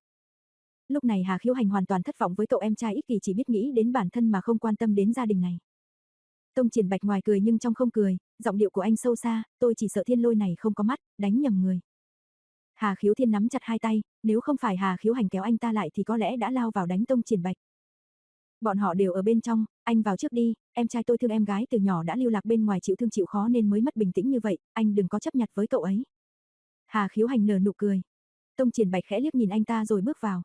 Lúc này Hà Khiếu Hành hoàn toàn thất vọng với cậu em trai ích kỳ chỉ biết nghĩ đến bản thân mà không quan tâm đến gia đình này. Tông Triển Bạch ngoài cười nhưng trong không cười, giọng điệu của anh sâu xa, tôi chỉ sợ thiên lôi này không có mắt, đánh nhầm người. Hà Khiếu Thiên nắm chặt hai tay, nếu không phải Hà Khiếu Hành kéo anh ta lại thì có lẽ đã lao vào đánh Tông Triển Bạch. Bọn họ đều ở bên trong, anh vào trước đi, em trai tôi thương em gái từ nhỏ đã lưu lạc bên ngoài chịu thương chịu khó nên mới mất bình tĩnh như vậy, anh đừng có chấp nhặt với cậu ấy. Hà Khiếu Hành nở nụ cười. Tông Triển Bạch khẽ liếc nhìn anh ta rồi bước vào.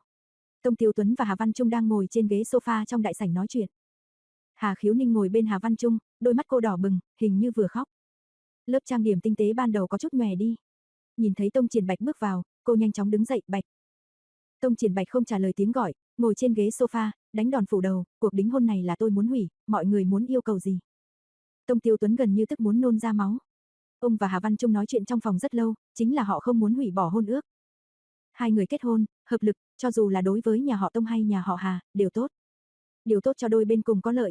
Tông Tiêu Tuấn và Hà Văn Trung đang ngồi trên ghế sofa trong đại sảnh nói chuyện. Hà Khiếu Ninh ngồi bên Hà Văn Trung, đôi mắt cô đỏ bừng, hình như vừa khóc. Lớp trang điểm tinh tế ban đầu có chút nhòe đi. Nhìn thấy Tông Triển Bạch bước vào, cô nhanh chóng đứng dậy, "Bạch." Tông Triển Bạch không trả lời tiếng gọi, ngồi trên ghế sofa, đánh đòn phủ đầu, cuộc đính hôn này là tôi muốn hủy, mọi người muốn yêu cầu gì? Tông Tiêu Tuấn gần như tức muốn nôn ra máu. Ông và Hà Văn Trung nói chuyện trong phòng rất lâu, chính là họ không muốn hủy bỏ hôn ước. Hai người kết hôn, hợp lực, cho dù là đối với nhà họ Tông hay nhà họ Hà, đều tốt. Điều tốt cho đôi bên cùng có lợi.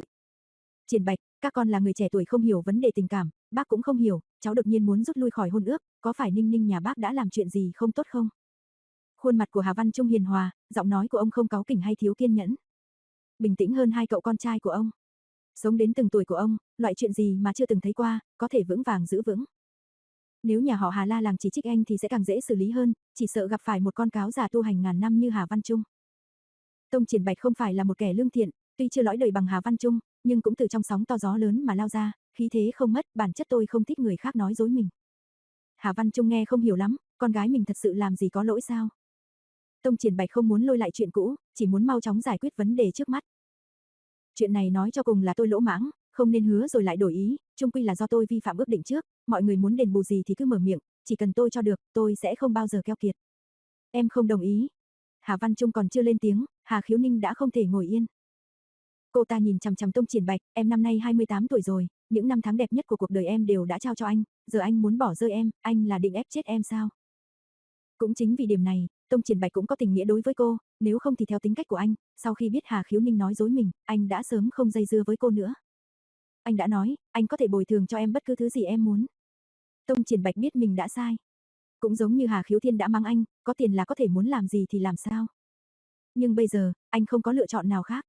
Triển Bạch, các con là người trẻ tuổi không hiểu vấn đề tình cảm, bác cũng không hiểu, cháu đột nhiên muốn rút lui khỏi hôn ước, có phải Ninh Ninh nhà bác đã làm chuyện gì không tốt không? Khuôn mặt của Hà Văn Trung hiền hòa, giọng nói của ông không cáu kỉnh hay thiếu kiên nhẫn. Bình tĩnh hơn hai cậu con trai của ông. Sống đến từng tuổi của ông, loại chuyện gì mà chưa từng thấy qua, có thể vững vàng giữ vững. Nếu nhà họ Hà La làng chỉ trích anh thì sẽ càng dễ xử lý hơn, chỉ sợ gặp phải một con cáo già tu hành ngàn năm như Hà Văn Trung. Tông Triển Bạch không phải là một kẻ lương thiện, tuy chưa lõi đời bằng Hà Văn Trung, nhưng cũng từ trong sóng to gió lớn mà lao ra, khí thế không mất, bản chất tôi không thích người khác nói dối mình. Hà Văn Trung nghe không hiểu lắm, con gái mình thật sự làm gì có lỗi sao? Tông Triển Bạch không muốn lôi lại chuyện cũ, chỉ muốn mau chóng giải quyết vấn đề trước mắt. Chuyện này nói cho cùng là tôi lỗ mãng, không nên hứa rồi lại đổi ý, chung quy là do tôi vi phạm ước định trước, mọi người muốn đền bù gì thì cứ mở miệng, chỉ cần tôi cho được, tôi sẽ không bao giờ keo kiệt. Em không đồng ý. Hà Văn Trung còn chưa lên tiếng, Hà Khiếu Ninh đã không thể ngồi yên. Cô ta nhìn chằm chằm Tông Triển Bạch, em năm nay 28 tuổi rồi, những năm tháng đẹp nhất của cuộc đời em đều đã trao cho anh, giờ anh muốn bỏ rơi em, anh là định ép chết em sao? Cũng chính vì điểm này, Tông Triển Bạch cũng có tình nghĩa đối với cô, nếu không thì theo tính cách của anh, sau khi biết Hà Khiếu Ninh nói dối mình, anh đã sớm không dây dưa với cô nữa. Anh đã nói, anh có thể bồi thường cho em bất cứ thứ gì em muốn. Tông Triển Bạch biết mình đã sai. Cũng giống như Hà Khiếu Thiên đã mang anh, có tiền là có thể muốn làm gì thì làm sao. Nhưng bây giờ, anh không có lựa chọn nào khác.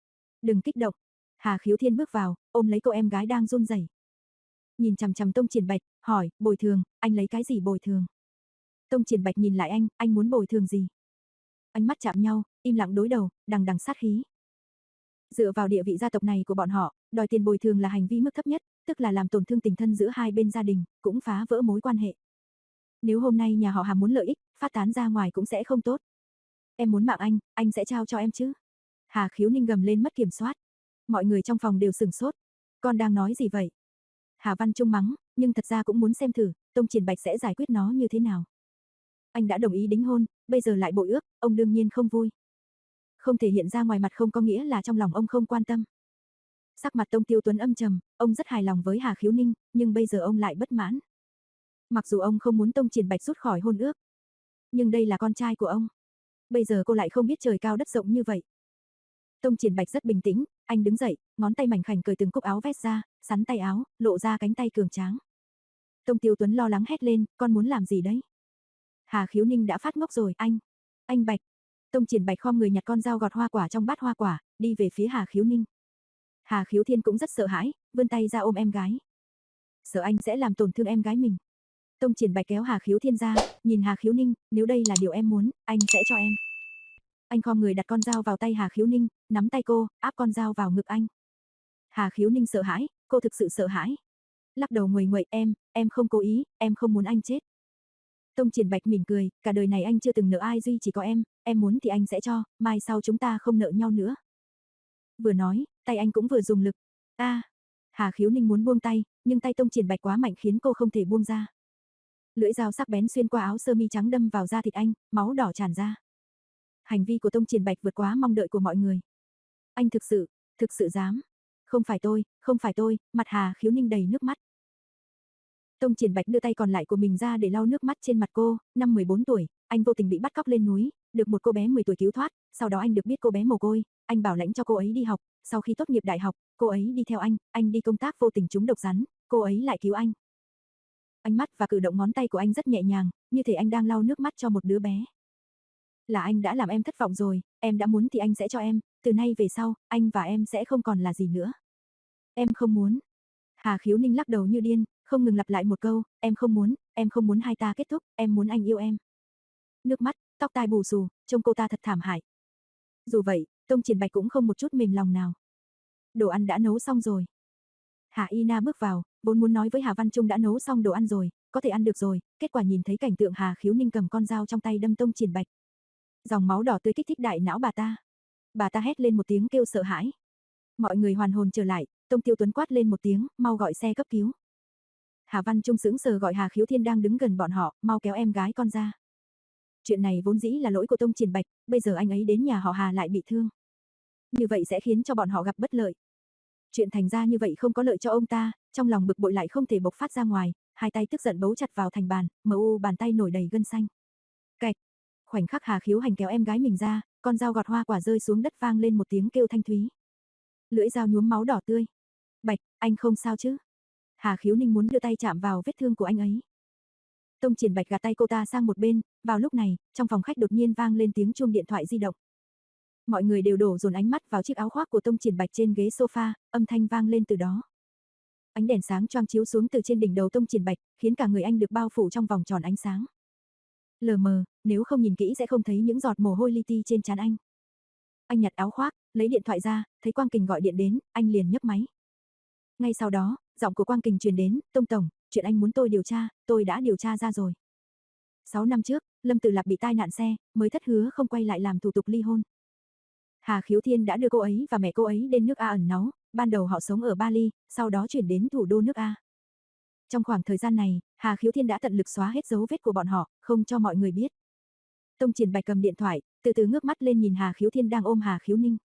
Đừng kích động. Hà Khiếu Thiên bước vào, ôm lấy cô em gái đang run rẩy. Nhìn chằm chằm Tông Triển Bạch, hỏi, bồi thường, anh lấy cái gì bồi thường? Tông Triển Bạch nhìn lại anh, anh muốn bồi thường gì? Ánh mắt chạm nhau, im lặng đối đầu, đằng đằng sát khí. Dựa vào địa vị gia tộc này của bọn họ, đòi tiền bồi thường là hành vi mức thấp nhất, tức là làm tổn thương tình thân giữa hai bên gia đình, cũng phá vỡ mối quan hệ. Nếu hôm nay nhà họ Hà muốn lợi ích, phát tán ra ngoài cũng sẽ không tốt. Em muốn mạng anh, anh sẽ trao cho em chứ? Hà Khiếu Ninh gầm lên mất kiểm soát. Mọi người trong phòng đều sừng sốt. Con đang nói gì vậy? Hà Văn Trung mắng, nhưng thật ra cũng muốn xem thử, Tông Triển Bạch sẽ giải quyết nó như thế nào. Anh đã đồng ý đính hôn, bây giờ lại bội ước, ông đương nhiên không vui. Không thể hiện ra ngoài mặt không có nghĩa là trong lòng ông không quan tâm. Sắc mặt Tông Tiêu Tuấn âm trầm, ông rất hài lòng với Hà Khiếu Ninh, nhưng bây giờ ông lại bất mãn. Mặc dù ông không muốn Tông Triển Bạch rút khỏi hôn ước, nhưng đây là con trai của ông. Bây giờ cô lại không biết trời cao đất rộng như vậy. Tông Triển Bạch rất bình tĩnh, anh đứng dậy, ngón tay mảnh khảnh cởi từng cúc áo vest ra, sắn tay áo, lộ ra cánh tay cường tráng. Tông Tiêu Tuấn lo lắng hét lên, con muốn làm gì đấy? Hà Khiếu Ninh đã phát ngốc rồi, anh, anh Bạch. Tông Triển Bạch khom người nhặt con dao gọt hoa quả trong bát hoa quả, đi về phía Hà Khiếu Ninh. Hà Khiếu Thiên cũng rất sợ hãi, vươn tay ra ôm em gái. sợ anh sẽ làm tổn thương em gái mình. Tông Triển Bạch kéo Hà Khiếu Thiên ra, nhìn Hà Khiếu Ninh, nếu đây là điều em muốn, anh sẽ cho em. Anh khom người đặt con dao vào tay Hà Khiếu Ninh, nắm tay cô, áp con dao vào ngực anh. Hà Khiếu Ninh sợ hãi, cô thực sự sợ hãi. Lắc đầu nguầy nguậy em, em không cố ý, em không muốn anh chết. Tông Triển Bạch mỉm cười, cả đời này anh chưa từng nợ ai duy chỉ có em, em muốn thì anh sẽ cho, mai sau chúng ta không nợ nhau nữa. Vừa nói, tay anh cũng vừa dùng lực. A, Hà Khiếu Ninh muốn buông tay, nhưng tay Tông Triển Bạch quá mạnh khiến cô không thể buông ra. Lưỡi dao sắc bén xuyên qua áo sơ mi trắng đâm vào da thịt anh, máu đỏ tràn ra. Hành vi của Tông Triển Bạch vượt quá mong đợi của mọi người. Anh thực sự, thực sự dám. Không phải tôi, không phải tôi, mặt Hà Khiếu Ninh đầy nước mắt. Tông Triển Bạch đưa tay còn lại của mình ra để lau nước mắt trên mặt cô, năm 14 tuổi, anh vô tình bị bắt cóc lên núi, được một cô bé 10 tuổi cứu thoát, sau đó anh được biết cô bé mồ côi, anh bảo lãnh cho cô ấy đi học, sau khi tốt nghiệp đại học, cô ấy đi theo anh, anh đi công tác vô tình trúng độc rắn, cô ấy lại cứu anh. Ánh mắt và cử động ngón tay của anh rất nhẹ nhàng, như thể anh đang lau nước mắt cho một đứa bé. Là anh đã làm em thất vọng rồi, em đã muốn thì anh sẽ cho em, từ nay về sau, anh và em sẽ không còn là gì nữa. Em không muốn. Hà Khiếu Ninh lắc đầu như điên, không ngừng lặp lại một câu, em không muốn, em không muốn hai ta kết thúc, em muốn anh yêu em. Nước mắt, tóc tai bù xù, trông cô ta thật thảm hại. Dù vậy, Tông Triển Bạch cũng không một chút mềm lòng nào. Đồ ăn đã nấu xong rồi. Hạ Ina bước vào, vốn muốn nói với Hà Văn Trung đã nấu xong đồ ăn rồi, có thể ăn được rồi, kết quả nhìn thấy cảnh tượng Hà Khiếu Ninh cầm con dao trong tay đâm Tông Triển Bạch. Dòng máu đỏ tươi kích thích đại não bà ta. Bà ta hét lên một tiếng kêu sợ hãi. Mọi người hoàn hồn trở lại, Tông Tiêu Tuấn quát lên một tiếng, mau gọi xe cấp cứu. Hà Văn Trung sững sờ gọi Hà Khiếu Thiên đang đứng gần bọn họ, mau kéo em gái con ra. Chuyện này vốn dĩ là lỗi của Tông Triển Bạch, bây giờ anh ấy đến nhà họ Hà lại bị thương. Như vậy sẽ khiến cho bọn họ gặp bất lợi. Chuyện thành ra như vậy không có lợi cho ông ta, trong lòng bực bội lại không thể bộc phát ra ngoài, hai tay tức giận bấu chặt vào thành bàn, mờ u bàn tay nổi đầy gân xanh. Khoảnh khắc Hà Khiếu Hành kéo em gái mình ra, con dao gọt hoa quả rơi xuống đất vang lên một tiếng kêu thanh thúy. Lưỡi dao nhuốm máu đỏ tươi. Bạch, anh không sao chứ? Hà Khiếu Ninh muốn đưa tay chạm vào vết thương của anh ấy. Tông Triển Bạch gạt tay cô ta sang một bên, vào lúc này, trong phòng khách đột nhiên vang lên tiếng chuông điện thoại di động. Mọi người đều đổ dồn ánh mắt vào chiếc áo khoác của Tông Triển Bạch trên ghế sofa, âm thanh vang lên từ đó. Ánh đèn sáng choang chiếu xuống từ trên đỉnh đầu Tông Triển Bạch, khiến cả người anh được bao phủ trong vòng tròn ánh sáng. Lờ mờ, nếu không nhìn kỹ sẽ không thấy những giọt mồ hôi li ti trên trán anh. Anh nhặt áo khoác, lấy điện thoại ra, thấy Quang Kình gọi điện đến, anh liền nhấc máy. Ngay sau đó, giọng của Quang Kình truyền đến, "Tông tổng, chuyện anh muốn tôi điều tra, tôi đã điều tra ra rồi." 6 năm trước, Lâm Tử Lạp bị tai nạn xe, mới thất hứa không quay lại làm thủ tục ly hôn. Hà Khiếu Thiên đã đưa cô ấy và mẹ cô ấy đến nước A ẩn náu, ban đầu họ sống ở Bali, sau đó chuyển đến thủ đô nước A. Trong khoảng thời gian này, Hà Khiếu Thiên đã tận lực xóa hết dấu vết của bọn họ, không cho mọi người biết. Tông Triển Bạch cầm điện thoại, từ từ ngước mắt lên nhìn Hà Khiếu Thiên đang ôm Hà Khiếu Ninh.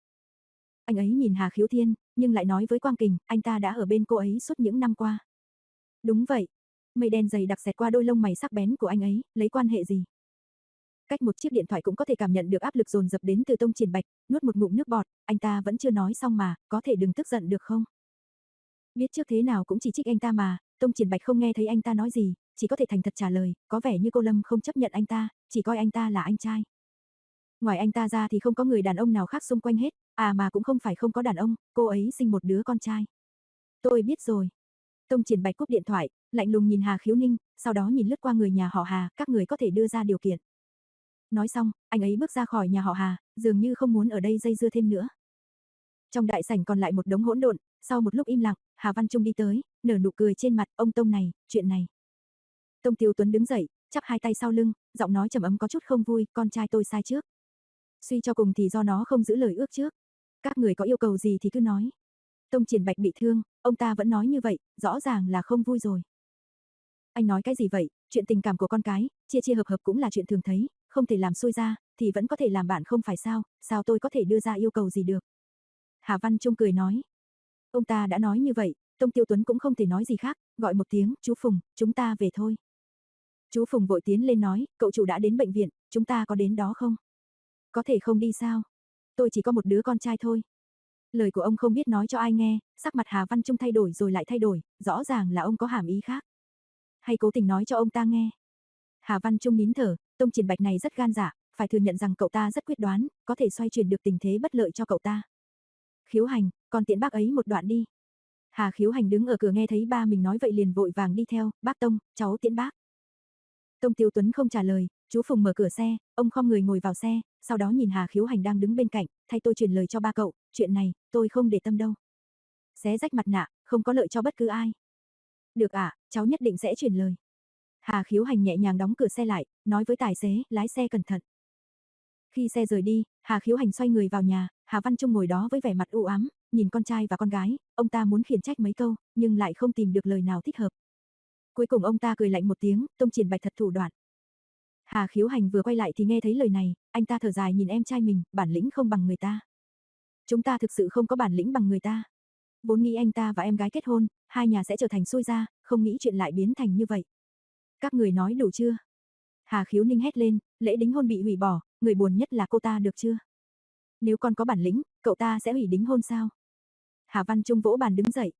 Anh ấy nhìn Hà Khiếu Thiên, nhưng lại nói với Quang Kình, anh ta đã ở bên cô ấy suốt những năm qua. Đúng vậy. Mây đen dày đặc xẹt qua đôi lông mày sắc bén của anh ấy, lấy quan hệ gì? Cách một chiếc điện thoại cũng có thể cảm nhận được áp lực dồn dập đến từ Tông Triển Bạch, nuốt một ngụm nước bọt, anh ta vẫn chưa nói xong mà, có thể đừng tức giận được không? Biết trước thế nào cũng chỉ trích anh ta mà, Tông Triển Bạch không nghe thấy anh ta nói gì, chỉ có thể thành thật trả lời, có vẻ như cô Lâm không chấp nhận anh ta, chỉ coi anh ta là anh trai. Ngoài anh ta ra thì không có người đàn ông nào khác xung quanh hết, à mà cũng không phải không có đàn ông, cô ấy sinh một đứa con trai. Tôi biết rồi. Tông Triển Bạch cúp điện thoại, lạnh lùng nhìn Hà Khiếu Ninh, sau đó nhìn lướt qua người nhà họ Hà, các người có thể đưa ra điều kiện. Nói xong, anh ấy bước ra khỏi nhà họ Hà, dường như không muốn ở đây dây dưa thêm nữa. Trong đại sảnh còn lại một đống hỗn độn, sau một lúc im lặng, Hà Văn Trung đi tới, nở nụ cười trên mặt, ông Tông này, chuyện này. Tông Tiêu Tuấn đứng dậy, chắp hai tay sau lưng, giọng nói trầm ấm có chút không vui, con trai tôi sai trước. Suy cho cùng thì do nó không giữ lời ước trước. Các người có yêu cầu gì thì cứ nói. Tông Triển Bạch bị thương, ông ta vẫn nói như vậy, rõ ràng là không vui rồi. Anh nói cái gì vậy, chuyện tình cảm của con cái, chia chia hợp hợp cũng là chuyện thường thấy, không thể làm xui ra, thì vẫn có thể làm bạn không phải sao, sao tôi có thể đưa ra yêu cầu gì được. Hà Văn Trung cười nói. Ông ta đã nói như vậy, Tông Tiêu Tuấn cũng không thể nói gì khác, gọi một tiếng, chú Phùng, chúng ta về thôi. Chú Phùng vội tiến lên nói, cậu chủ đã đến bệnh viện, chúng ta có đến đó không? Có thể không đi sao? Tôi chỉ có một đứa con trai thôi. Lời của ông không biết nói cho ai nghe, sắc mặt Hà Văn Trung thay đổi rồi lại thay đổi, rõ ràng là ông có hàm ý khác. Hay cố tình nói cho ông ta nghe. Hà Văn Trung nín thở, Tông Triển Bạch này rất gan dạ, phải thừa nhận rằng cậu ta rất quyết đoán, có thể xoay chuyển được tình thế bất lợi cho cậu ta. Khiếu hành, còn tiện bác ấy một đoạn đi. Hà Khiếu Hành đứng ở cửa nghe thấy ba mình nói vậy liền vội vàng đi theo, bác Tông, cháu tiễn bác. Tông Tiêu Tuấn không trả lời, chú Phùng mở cửa xe, ông không người ngồi vào xe, sau đó nhìn Hà Khiếu Hành đang đứng bên cạnh, thay tôi truyền lời cho ba cậu, chuyện này, tôi không để tâm đâu. Xé rách mặt nạ, không có lợi cho bất cứ ai. Được ạ, cháu nhất định sẽ truyền lời. Hà Khiếu Hành nhẹ nhàng đóng cửa xe lại, nói với tài xế, lái xe cẩn thận. Khi xe rời đi, Hà Khiếu Hành xoay người vào nhà, Hà Văn Trung ngồi đó với vẻ mặt u ám, nhìn con trai và con gái, ông ta muốn khiển trách mấy câu, nhưng lại không tìm được lời nào thích hợp. Cuối cùng ông ta cười lạnh một tiếng, tông triển bạch thật thủ đoạn. Hà Khiếu Hành vừa quay lại thì nghe thấy lời này, anh ta thở dài nhìn em trai mình, bản lĩnh không bằng người ta. Chúng ta thực sự không có bản lĩnh bằng người ta. Vốn nghĩ anh ta và em gái kết hôn, hai nhà sẽ trở thành xui ra, không nghĩ chuyện lại biến thành như vậy. Các người nói đủ chưa? Hà Khiếu Ninh hét lên, lễ đính hôn bị hủy bỏ, người buồn nhất là cô ta được chưa? Nếu con có bản lĩnh, cậu ta sẽ hủy đính hôn sao? Hà Văn Trung vỗ bàn đứng dậy.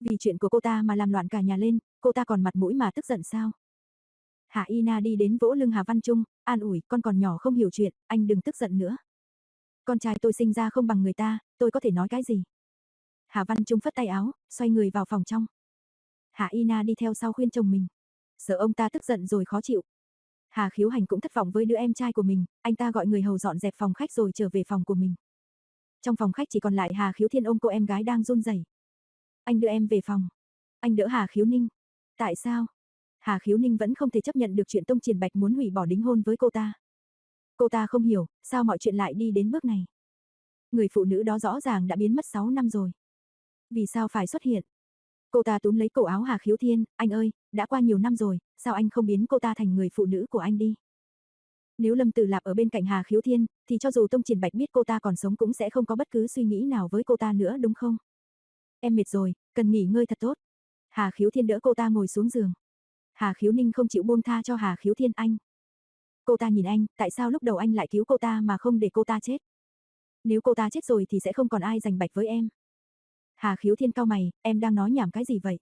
Vì chuyện của cô ta mà làm loạn cả nhà lên, cô ta còn mặt mũi mà tức giận sao? Hà Ina đi đến vỗ lưng Hà Văn Trung, an ủi, con còn nhỏ không hiểu chuyện, anh đừng tức giận nữa. Con trai tôi sinh ra không bằng người ta, tôi có thể nói cái gì? Hà Văn Trung phất tay áo, xoay người vào phòng trong. Hà Ina đi theo sau khuyên chồng mình. Sợ ông ta tức giận rồi khó chịu. Hà Khiếu Hành cũng thất vọng với đứa em trai của mình, anh ta gọi người hầu dọn dẹp phòng khách rồi trở về phòng của mình. Trong phòng khách chỉ còn lại Hà Khiếu Thiên ôm cô em gái đang run rẩy. Anh đưa em về phòng. Anh đỡ Hà Khiếu Ninh. Tại sao? Hà Khiếu Ninh vẫn không thể chấp nhận được chuyện Tông Triển Bạch muốn hủy bỏ đính hôn với cô ta. Cô ta không hiểu, sao mọi chuyện lại đi đến bước này. Người phụ nữ đó rõ ràng đã biến mất 6 năm rồi. Vì sao phải xuất hiện? Cô ta túm lấy cổ áo Hà Khiếu Thiên, anh ơi, đã qua nhiều năm rồi, sao anh không biến cô ta thành người phụ nữ của anh đi? Nếu Lâm Tử Lạp ở bên cạnh Hà Khiếu Thiên, thì cho dù Tông Triển Bạch biết cô ta còn sống cũng sẽ không có bất cứ suy nghĩ nào với cô ta nữa đúng không? Em mệt rồi, cần nghỉ ngơi thật tốt. Hà Khiếu Thiên đỡ cô ta ngồi xuống giường. Hà Khiếu Ninh không chịu buông tha cho Hà Khiếu Thiên anh. Cô ta nhìn anh, tại sao lúc đầu anh lại cứu cô ta mà không để cô ta chết? Nếu cô ta chết rồi thì sẽ không còn ai giành bạch với em. Hà Khiếu Thiên cao mày, em đang nói nhảm cái gì vậy?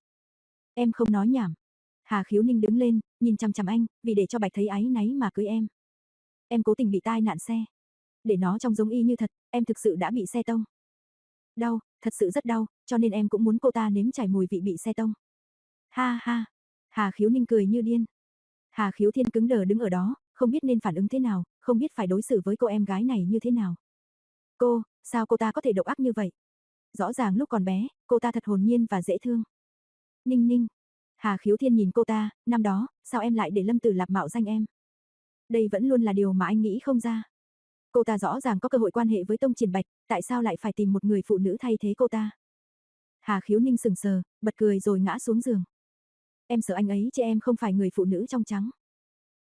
Em không nói nhảm. Hà Khiếu Ninh đứng lên, nhìn chằm chằm anh, vì để cho Bạch thấy áy náy mà cưới em. Em cố tình bị tai nạn xe. Để nó trông giống y như thật, em thực sự đã bị xe tông. Đau, thật sự rất đau, cho nên em cũng muốn cô ta nếm trải mùi vị bị xe tông. Ha ha. Hà Khiếu Ninh cười như điên. Hà Khiếu Thiên cứng đờ đứng ở đó, không biết nên phản ứng thế nào, không biết phải đối xử với cô em gái này như thế nào. Cô, sao cô ta có thể độc ác như vậy? Rõ ràng lúc còn bé, cô ta thật hồn nhiên và dễ thương. Ninh ninh. Hà Khiếu Thiên nhìn cô ta, năm đó, sao em lại để Lâm Tử Lạp mạo danh em? Đây vẫn luôn là điều mà anh nghĩ không ra. Cô ta rõ ràng có cơ hội quan hệ với Tông Triển Bạch, tại sao lại phải tìm một người phụ nữ thay thế cô ta? Hà Khiếu Ninh sừng sờ, bật cười rồi ngã xuống giường. Em sợ anh ấy chứ em không phải người phụ nữ trong trắng.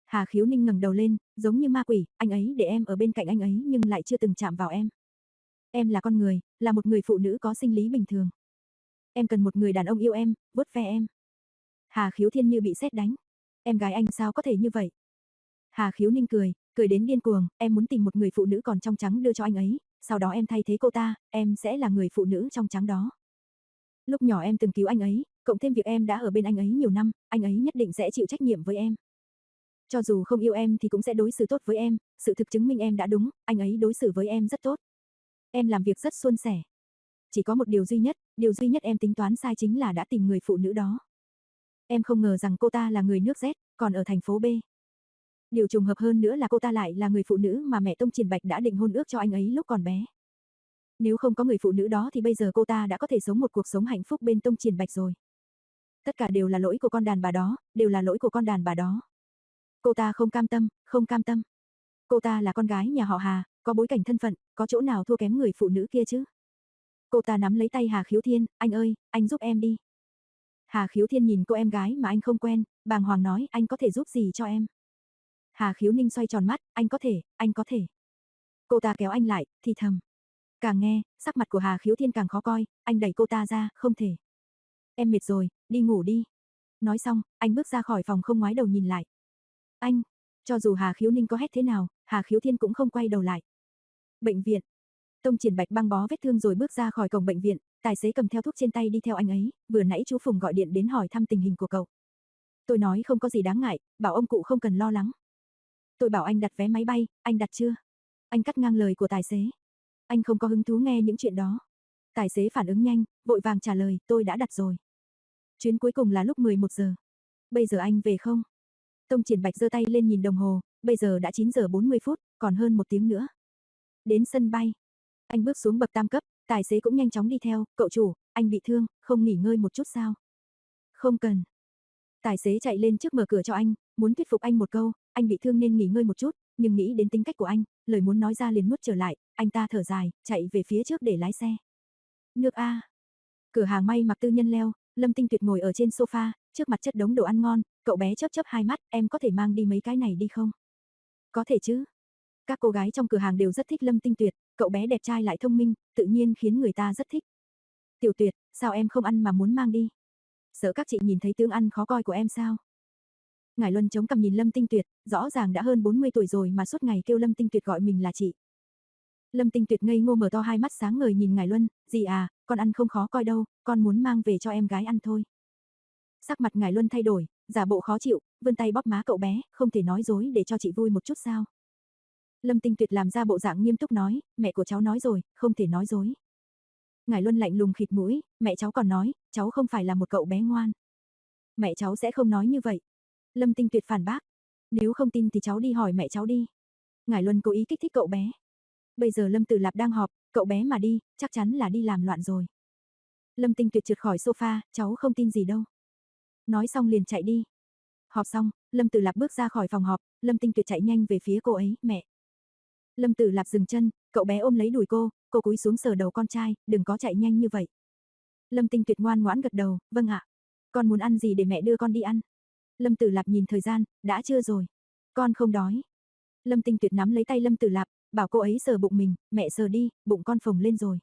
Hà Khiếu Ninh ngẩng đầu lên, giống như ma quỷ, anh ấy để em ở bên cạnh anh ấy nhưng lại chưa từng chạm vào em. Em là con người, là một người phụ nữ có sinh lý bình thường. Em cần một người đàn ông yêu em, vuốt ve em. Hà Khiếu Thiên như bị sét đánh. Em gái anh sao có thể như vậy? Hà Khiếu Ninh cười, cười đến điên cuồng, em muốn tìm một người phụ nữ còn trong trắng đưa cho anh ấy, sau đó em thay thế cô ta, em sẽ là người phụ nữ trong trắng đó. Lúc nhỏ em từng cứu anh ấy, cộng thêm việc em đã ở bên anh ấy nhiều năm, anh ấy nhất định sẽ chịu trách nhiệm với em. Cho dù không yêu em thì cũng sẽ đối xử tốt với em, sự thực chứng minh em đã đúng, anh ấy đối xử với em rất tốt. Em làm việc rất suôn sẻ. Chỉ có một điều duy nhất, điều duy nhất em tính toán sai chính là đã tìm người phụ nữ đó. Em không ngờ rằng cô ta là người nước Z, còn ở thành phố B. Điều trùng hợp hơn nữa là cô ta lại là người phụ nữ mà mẹ Tông Triển Bạch đã định hôn ước cho anh ấy lúc còn bé. Nếu không có người phụ nữ đó thì bây giờ cô ta đã có thể sống một cuộc sống hạnh phúc bên Tông Triển Bạch rồi. Tất cả đều là lỗi của con đàn bà đó, đều là lỗi của con đàn bà đó. Cô ta không cam tâm, không cam tâm. Cô ta là con gái nhà họ Hà, có bối cảnh thân phận, có chỗ nào thua kém người phụ nữ kia chứ? Cô ta nắm lấy tay Hà Khiếu Thiên, anh ơi, anh giúp em đi. Hà Khiếu Thiên nhìn cô em gái mà anh không quen, bàng hoàng nói, anh có thể giúp gì cho em? Hà Khiếu Ninh xoay tròn mắt, anh có thể, anh có thể. Cô ta kéo anh lại, thì thầm. Càng nghe, sắc mặt của Hà Khiếu Thiên càng khó coi, anh đẩy cô ta ra, không thể. Em mệt rồi, đi ngủ đi. Nói xong, anh bước ra khỏi phòng không ngoái đầu nhìn lại. Anh, cho dù Hà Khiếu Ninh có hét thế nào, Hà Khiếu Thiên cũng không quay đầu lại. Bệnh viện. Tông Triển Bạch băng bó vết thương rồi bước ra khỏi cổng bệnh viện, tài xế cầm theo thuốc trên tay đi theo anh ấy, vừa nãy chú Phùng gọi điện đến hỏi thăm tình hình của cậu. Tôi nói không có gì đáng ngại, bảo ông cụ không cần lo lắng. Tôi bảo anh đặt vé máy bay, anh đặt chưa? Anh cắt ngang lời của tài xế. Anh không có hứng thú nghe những chuyện đó. Tài xế phản ứng nhanh, vội vàng trả lời, tôi đã đặt rồi. Chuyến cuối cùng là lúc 11 giờ. Bây giờ anh về không? Tông Triển Bạch giơ tay lên nhìn đồng hồ, bây giờ đã 9 giờ 40 phút, còn hơn một tiếng nữa. Đến sân bay. Anh bước xuống bậc tam cấp, tài xế cũng nhanh chóng đi theo, cậu chủ, anh bị thương, không nghỉ ngơi một chút sao? Không cần. Tài xế chạy lên trước mở cửa cho anh, muốn thuyết phục anh một câu, anh bị thương nên nghỉ ngơi một chút, nhưng nghĩ đến tính cách của anh, lời muốn nói ra liền nuốt trở lại, anh ta thở dài, chạy về phía trước để lái xe. Nước A. Cửa hàng may mặc tư nhân leo, Lâm Tinh Tuyệt ngồi ở trên sofa, trước mặt chất đống đồ ăn ngon, cậu bé chớp chớp hai mắt, em có thể mang đi mấy cái này đi không? Có thể chứ. Các cô gái trong cửa hàng đều rất thích Lâm Tinh Tuyệt, cậu bé đẹp trai lại thông minh, tự nhiên khiến người ta rất thích. Tiểu Tuyệt, sao em không ăn mà muốn mang đi? Sợ các chị nhìn thấy tướng ăn khó coi của em sao? Ngải Luân chống cằm nhìn Lâm Tinh Tuyệt, rõ ràng đã hơn 40 tuổi rồi mà suốt ngày kêu Lâm Tinh Tuyệt gọi mình là chị. Lâm Tinh Tuyệt ngây ngô mở to hai mắt sáng ngời nhìn Ngải Luân, "Gì à, con ăn không khó coi đâu, con muốn mang về cho em gái ăn thôi." Sắc mặt Ngải Luân thay đổi, giả bộ khó chịu, vươn tay bóp má cậu bé, "Không thể nói dối để cho chị vui một chút sao?" Lâm Tinh Tuyệt làm ra bộ dạng nghiêm túc nói, "Mẹ của cháu nói rồi, không thể nói dối." Ngải Luân lạnh lùng khịt mũi, "Mẹ cháu còn nói, cháu không phải là một cậu bé ngoan." "Mẹ cháu sẽ không nói như vậy." Lâm Tinh Tuyệt phản bác, "Nếu không tin thì cháu đi hỏi mẹ cháu đi." Ngải Luân cố ý kích thích cậu bé, Bây giờ Lâm Tử Lạp đang họp, cậu bé mà đi, chắc chắn là đi làm loạn rồi. Lâm Tinh Tuyệt trượt khỏi sofa, cháu không tin gì đâu. Nói xong liền chạy đi. Họp xong, Lâm Tử Lạp bước ra khỏi phòng họp, Lâm Tinh Tuyệt chạy nhanh về phía cô ấy, mẹ. Lâm Tử Lạp dừng chân, cậu bé ôm lấy đùi cô, cô cúi xuống sờ đầu con trai, đừng có chạy nhanh như vậy. Lâm Tinh Tuyệt ngoan ngoãn gật đầu, vâng ạ. Con muốn ăn gì để mẹ đưa con đi ăn? Lâm Tử Lạp nhìn thời gian, đã chưa rồi. Con không đói. Lâm Tinh Tuyệt nắm lấy tay Lâm Tử Lạp, bảo cô ấy sờ bụng mình, mẹ sờ đi, bụng con phồng lên rồi.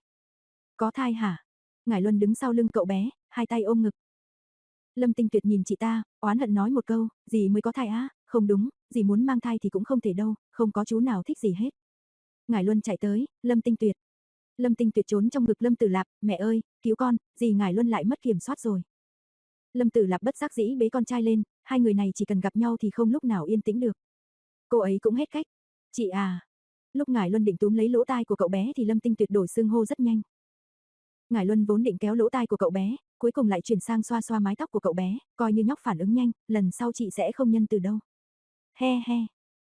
Có thai hả? Ngải Luân đứng sau lưng cậu bé, hai tay ôm ngực. Lâm Tinh Tuyệt nhìn chị ta, oán hận nói một câu, gì mới có thai á, không đúng, gì muốn mang thai thì cũng không thể đâu, không có chú nào thích gì hết. Ngải Luân chạy tới, Lâm Tinh Tuyệt. Lâm Tinh Tuyệt trốn trong ngực Lâm Tử Lạp, mẹ ơi, cứu con, gì Ngải Luân lại mất kiểm soát rồi. Lâm Tử Lạp bất giác dĩ bế con trai lên, hai người này chỉ cần gặp nhau thì không lúc nào yên tĩnh được. Cô ấy cũng hết cách. Chị à, Lúc Ngải Luân định túm lấy lỗ tai của cậu bé thì Lâm Tinh tuyệt đổi xương hô rất nhanh. Ngải Luân vốn định kéo lỗ tai của cậu bé, cuối cùng lại chuyển sang xoa xoa mái tóc của cậu bé, coi như nhóc phản ứng nhanh, lần sau chị sẽ không nhân từ đâu. He he.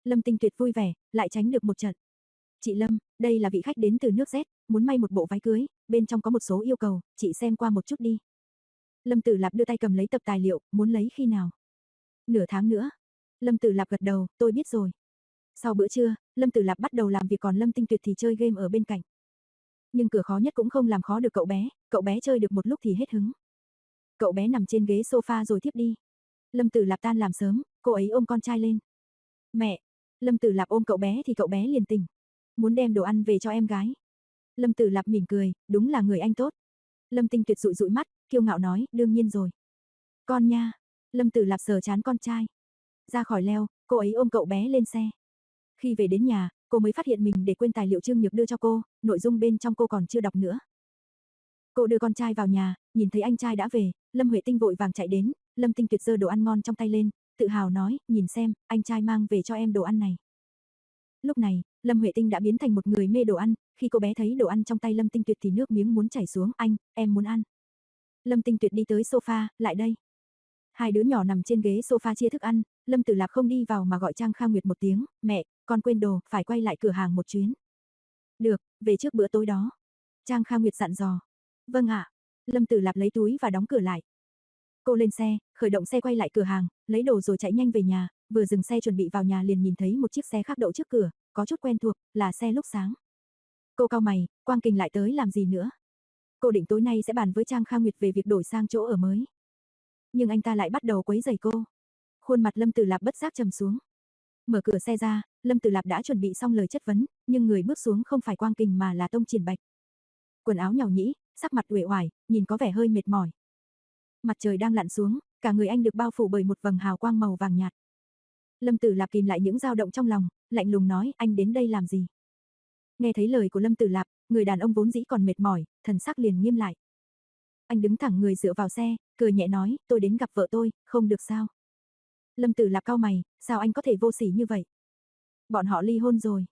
Lâm Tinh tuyệt vui vẻ, lại tránh được một trận. Chị Lâm, đây là vị khách đến từ nước Z, muốn may một bộ váy cưới, bên trong có một số yêu cầu, chị xem qua một chút đi. Lâm Tử Lạp đưa tay cầm lấy tập tài liệu, muốn lấy khi nào? Nửa tháng nữa. Lâm Tử Lạp gật đầu, tôi biết rồi. Sau bữa trưa, Lâm Tử Lạp bắt đầu làm việc còn Lâm Tinh Tuyệt thì chơi game ở bên cạnh. Nhưng cửa khó nhất cũng không làm khó được cậu bé, cậu bé chơi được một lúc thì hết hứng. Cậu bé nằm trên ghế sofa rồi tiếp đi. Lâm Tử Lạp tan làm sớm, cô ấy ôm con trai lên. Mẹ, Lâm Tử Lạp ôm cậu bé thì cậu bé liền tỉnh. Muốn đem đồ ăn về cho em gái. Lâm Tử Lạp mỉm cười, đúng là người anh tốt. Lâm Tinh Tuyệt rụi rụi mắt, kiêu ngạo nói, đương nhiên rồi. Con nha. Lâm Tử Lạp sờ chán con trai. Ra khỏi leo, cô ấy ôm cậu bé lên xe. Khi về đến nhà, cô mới phát hiện mình để quên tài liệu Trương Nhược đưa cho cô, nội dung bên trong cô còn chưa đọc nữa. Cô đưa con trai vào nhà, nhìn thấy anh trai đã về, Lâm Huệ Tinh vội vàng chạy đến, Lâm Tinh Tuyệt giơ đồ ăn ngon trong tay lên, tự hào nói, nhìn xem, anh trai mang về cho em đồ ăn này. Lúc này, Lâm Huệ Tinh đã biến thành một người mê đồ ăn, khi cô bé thấy đồ ăn trong tay Lâm Tinh Tuyệt thì nước miếng muốn chảy xuống, anh, em muốn ăn. Lâm Tinh Tuyệt đi tới sofa, lại đây. Hai đứa nhỏ nằm trên ghế sofa chia thức ăn, Lâm Tử lạp không đi vào mà gọi Trang Kha Nguyệt một tiếng, mẹ, con quên đồ, phải quay lại cửa hàng một chuyến. Được, về trước bữa tối đó. Trang Kha Nguyệt dặn dò. Vâng ạ. Lâm Tử Lạp lấy túi và đóng cửa lại. Cô lên xe, khởi động xe quay lại cửa hàng, lấy đồ rồi chạy nhanh về nhà, vừa dừng xe chuẩn bị vào nhà liền nhìn thấy một chiếc xe khác đậu trước cửa, có chút quen thuộc, là xe lúc sáng. Cô cao mày, Quang Kình lại tới làm gì nữa? Cô định tối nay sẽ bàn với Trang Kha Nguyệt về việc đổi sang chỗ ở mới. Nhưng anh ta lại bắt đầu quấy rầy cô. Khuôn mặt Lâm Tử Lạp bất giác trầm xuống. Mở cửa xe ra, Lâm Tử Lạp đã chuẩn bị xong lời chất vấn, nhưng người bước xuống không phải Quang Kình mà là Tông Triển Bạch. Quần áo nhàu nhĩ, sắc mặt uể oải, nhìn có vẻ hơi mệt mỏi. Mặt trời đang lặn xuống, cả người anh được bao phủ bởi một vầng hào quang màu vàng nhạt. Lâm Tử Lạp kìm lại những dao động trong lòng, lạnh lùng nói, anh đến đây làm gì? Nghe thấy lời của Lâm Tử Lạp, người đàn ông vốn dĩ còn mệt mỏi, thần sắc liền nghiêm lại. Anh đứng thẳng người dựa vào xe, cười nhẹ nói, tôi đến gặp vợ tôi, không được sao? Lâm Tử Lạp cao mày, sao anh có thể vô sỉ như vậy? Bọn họ ly hôn rồi.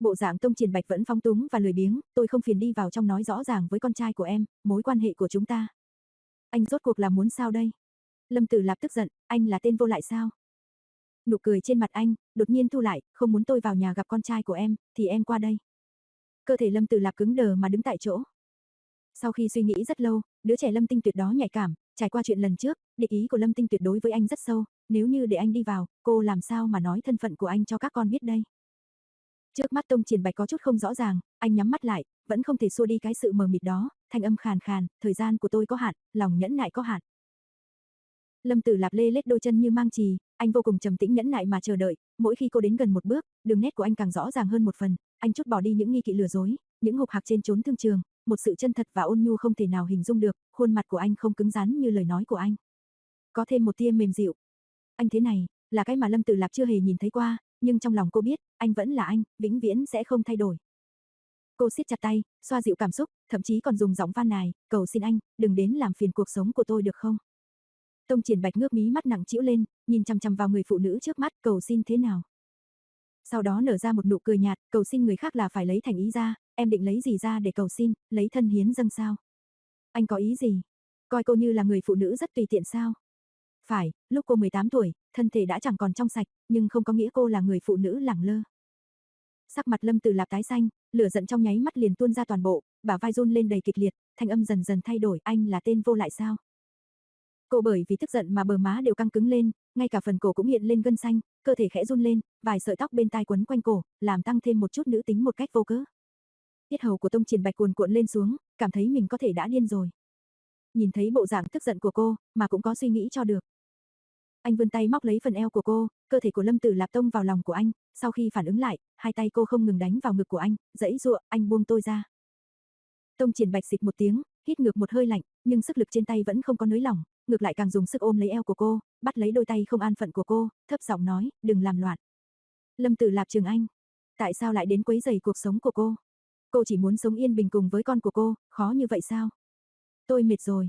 Bộ dạng Tông Triển Bạch vẫn phóng túng và lười biếng, tôi không phiền đi vào trong nói rõ ràng với con trai của em, mối quan hệ của chúng ta. Anh rốt cuộc là muốn sao đây? Lâm Tử Lạp tức giận, anh là tên vô lại sao? Nụ cười trên mặt anh, đột nhiên thu lại, không muốn tôi vào nhà gặp con trai của em, thì em qua đây. Cơ thể Lâm Tử Lạp cứng đờ mà đứng tại chỗ. Sau khi suy nghĩ rất lâu, đứa trẻ Lâm Tinh tuyệt đó nhạy cảm, trải qua chuyện lần trước, địch ý của Lâm Tinh tuyệt đối với anh rất sâu, nếu như để anh đi vào, cô làm sao mà nói thân phận của anh cho các con biết đây. Trước mắt Tông Triển Bạch có chút không rõ ràng, anh nhắm mắt lại, vẫn không thể xua đi cái sự mờ mịt đó, thanh âm khàn khàn, thời gian của tôi có hạn, lòng nhẫn nại có hạn. Lâm Tử Lạp lê lết đôi chân như mang trì, anh vô cùng trầm tĩnh nhẫn nại mà chờ đợi, mỗi khi cô đến gần một bước, đường nét của anh càng rõ ràng hơn một phần, anh chút bỏ đi những nghi kỵ lừa dối, những hục hạc trên trốn thương trường, một sự chân thật và ôn nhu không thể nào hình dung được, khuôn mặt của anh không cứng rắn như lời nói của anh. Có thêm một tia mềm dịu. Anh thế này, là cái mà Lâm Tử Lạp chưa hề nhìn thấy qua, nhưng trong lòng cô biết, anh vẫn là anh, vĩnh viễn sẽ không thay đổi. Cô siết chặt tay, xoa dịu cảm xúc, thậm chí còn dùng giọng van nài, cầu xin anh, đừng đến làm phiền cuộc sống của tôi được không? Tông Triển Bạch ngước mí mắt nặng trĩu lên, nhìn chằm chằm vào người phụ nữ trước mắt, cầu xin thế nào? Sau đó nở ra một nụ cười nhạt, cầu xin người khác là phải lấy thành ý ra, em định lấy gì ra để cầu xin, lấy thân hiến dâng sao? Anh có ý gì? Coi cô như là người phụ nữ rất tùy tiện sao? Phải, lúc cô 18 tuổi, thân thể đã chẳng còn trong sạch, nhưng không có nghĩa cô là người phụ nữ lẳng lơ. Sắc mặt Lâm Tử Lạp tái xanh, lửa giận trong nháy mắt liền tuôn ra toàn bộ, bả vai run lên đầy kịch liệt, thanh âm dần dần thay đổi, anh là tên vô lại sao? Cô bởi vì tức giận mà bờ má đều căng cứng lên, ngay cả phần cổ cũng hiện lên gân xanh, cơ thể khẽ run lên, vài sợi tóc bên tai quấn quanh cổ, làm tăng thêm một chút nữ tính một cách vô cớ. Tiết hầu của Tông Triển Bạch cuồn cuộn lên xuống, cảm thấy mình có thể đã điên rồi. Nhìn thấy bộ dạng tức giận của cô, mà cũng có suy nghĩ cho được. Anh vươn tay móc lấy phần eo của cô, cơ thể của Lâm Tử Lạp tông vào lòng của anh, sau khi phản ứng lại, hai tay cô không ngừng đánh vào ngực của anh, dãy dụa, anh buông tôi ra. Tông Triển Bạch xịt một tiếng, hít ngược một hơi lạnh, nhưng sức lực trên tay vẫn không có nới lỏng, ngược lại càng dùng sức ôm lấy eo của cô, bắt lấy đôi tay không an phận của cô, thấp giọng nói, đừng làm loạn. Lâm Tử Lạp Trường Anh, tại sao lại đến quấy rầy cuộc sống của cô? Cô chỉ muốn sống yên bình cùng với con của cô, khó như vậy sao? Tôi mệt rồi.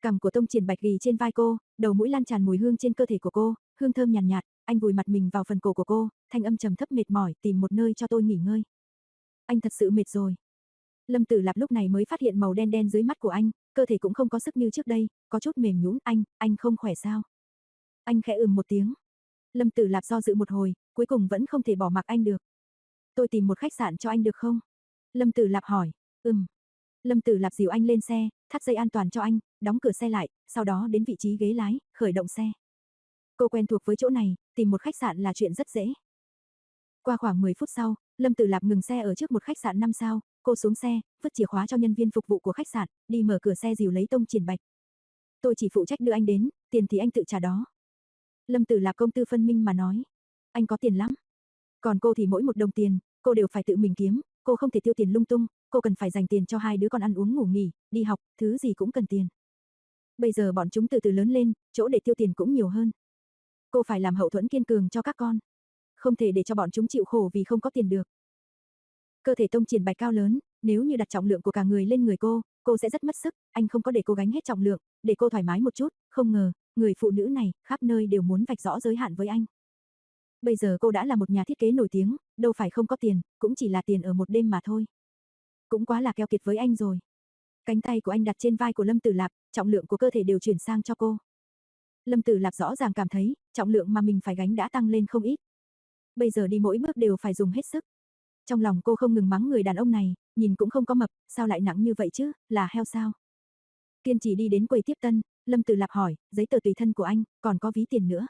Cằm của Tông Triển Bạch ghi trên vai cô, đầu mũi lan tràn mùi hương trên cơ thể của cô, hương thơm nhàn nhạt, nhạt, anh vùi mặt mình vào phần cổ của cô, thanh âm trầm thấp mệt mỏi, tìm một nơi cho tôi nghỉ ngơi. Anh thật sự mệt rồi. Lâm Tử Lạp lúc này mới phát hiện màu đen đen dưới mắt của anh, cơ thể cũng không có sức như trước đây, có chút mềm nhũn, anh, anh không khỏe sao? Anh khẽ ừm một tiếng. Lâm Tử Lạp do dự một hồi, cuối cùng vẫn không thể bỏ mặc anh được. Tôi tìm một khách sạn cho anh được không? Lâm Tử Lạp hỏi, ừm. Lâm Tử Lạp dìu anh lên xe, thắt dây an toàn cho anh, đóng cửa xe lại, sau đó đến vị trí ghế lái, khởi động xe. Cô quen thuộc với chỗ này, tìm một khách sạn là chuyện rất dễ. Qua khoảng 10 phút sau, Lâm Tử Lạp ngừng xe ở trước một khách sạn 5 sao, cô xuống xe, vứt chìa khóa cho nhân viên phục vụ của khách sạn, đi mở cửa xe dìu lấy tông triển bạch. Tôi chỉ phụ trách đưa anh đến, tiền thì anh tự trả đó. Lâm Tử Lạp công tư phân minh mà nói. Anh có tiền lắm. Còn cô thì mỗi một đồng tiền, cô đều phải tự mình kiếm, cô không thể tiêu tiền lung tung, cô cần phải dành tiền cho hai đứa con ăn uống ngủ nghỉ, đi học, thứ gì cũng cần tiền. Bây giờ bọn chúng từ từ lớn lên, chỗ để tiêu tiền cũng nhiều hơn. Cô phải làm hậu thuẫn kiên cường cho các con. Không thể để cho bọn chúng chịu khổ vì không có tiền được. Cơ thể tông triển bạch cao lớn, nếu như đặt trọng lượng của cả người lên người cô, cô sẽ rất mất sức, anh không có để cô gánh hết trọng lượng, để cô thoải mái một chút, không ngờ, người phụ nữ này, khắp nơi đều muốn vạch rõ giới hạn với anh. Bây giờ cô đã là một nhà thiết kế nổi tiếng, đâu phải không có tiền, cũng chỉ là tiền ở một đêm mà thôi. Cũng quá là keo kiệt với anh rồi. Cánh tay của anh đặt trên vai của Lâm Tử Lạp, trọng lượng của cơ thể đều chuyển sang cho cô. Lâm Tử Lạp rõ ràng cảm thấy, trọng lượng mà mình phải gánh đã tăng lên không ít. Bây giờ đi mỗi bước đều phải dùng hết sức. Trong lòng cô không ngừng mắng người đàn ông này, nhìn cũng không có mập, sao lại nặng như vậy chứ, là heo sao? Kiên trì đi đến quầy tiếp tân, Lâm Tử Lạp hỏi, giấy tờ tùy thân của anh, còn có ví tiền nữa.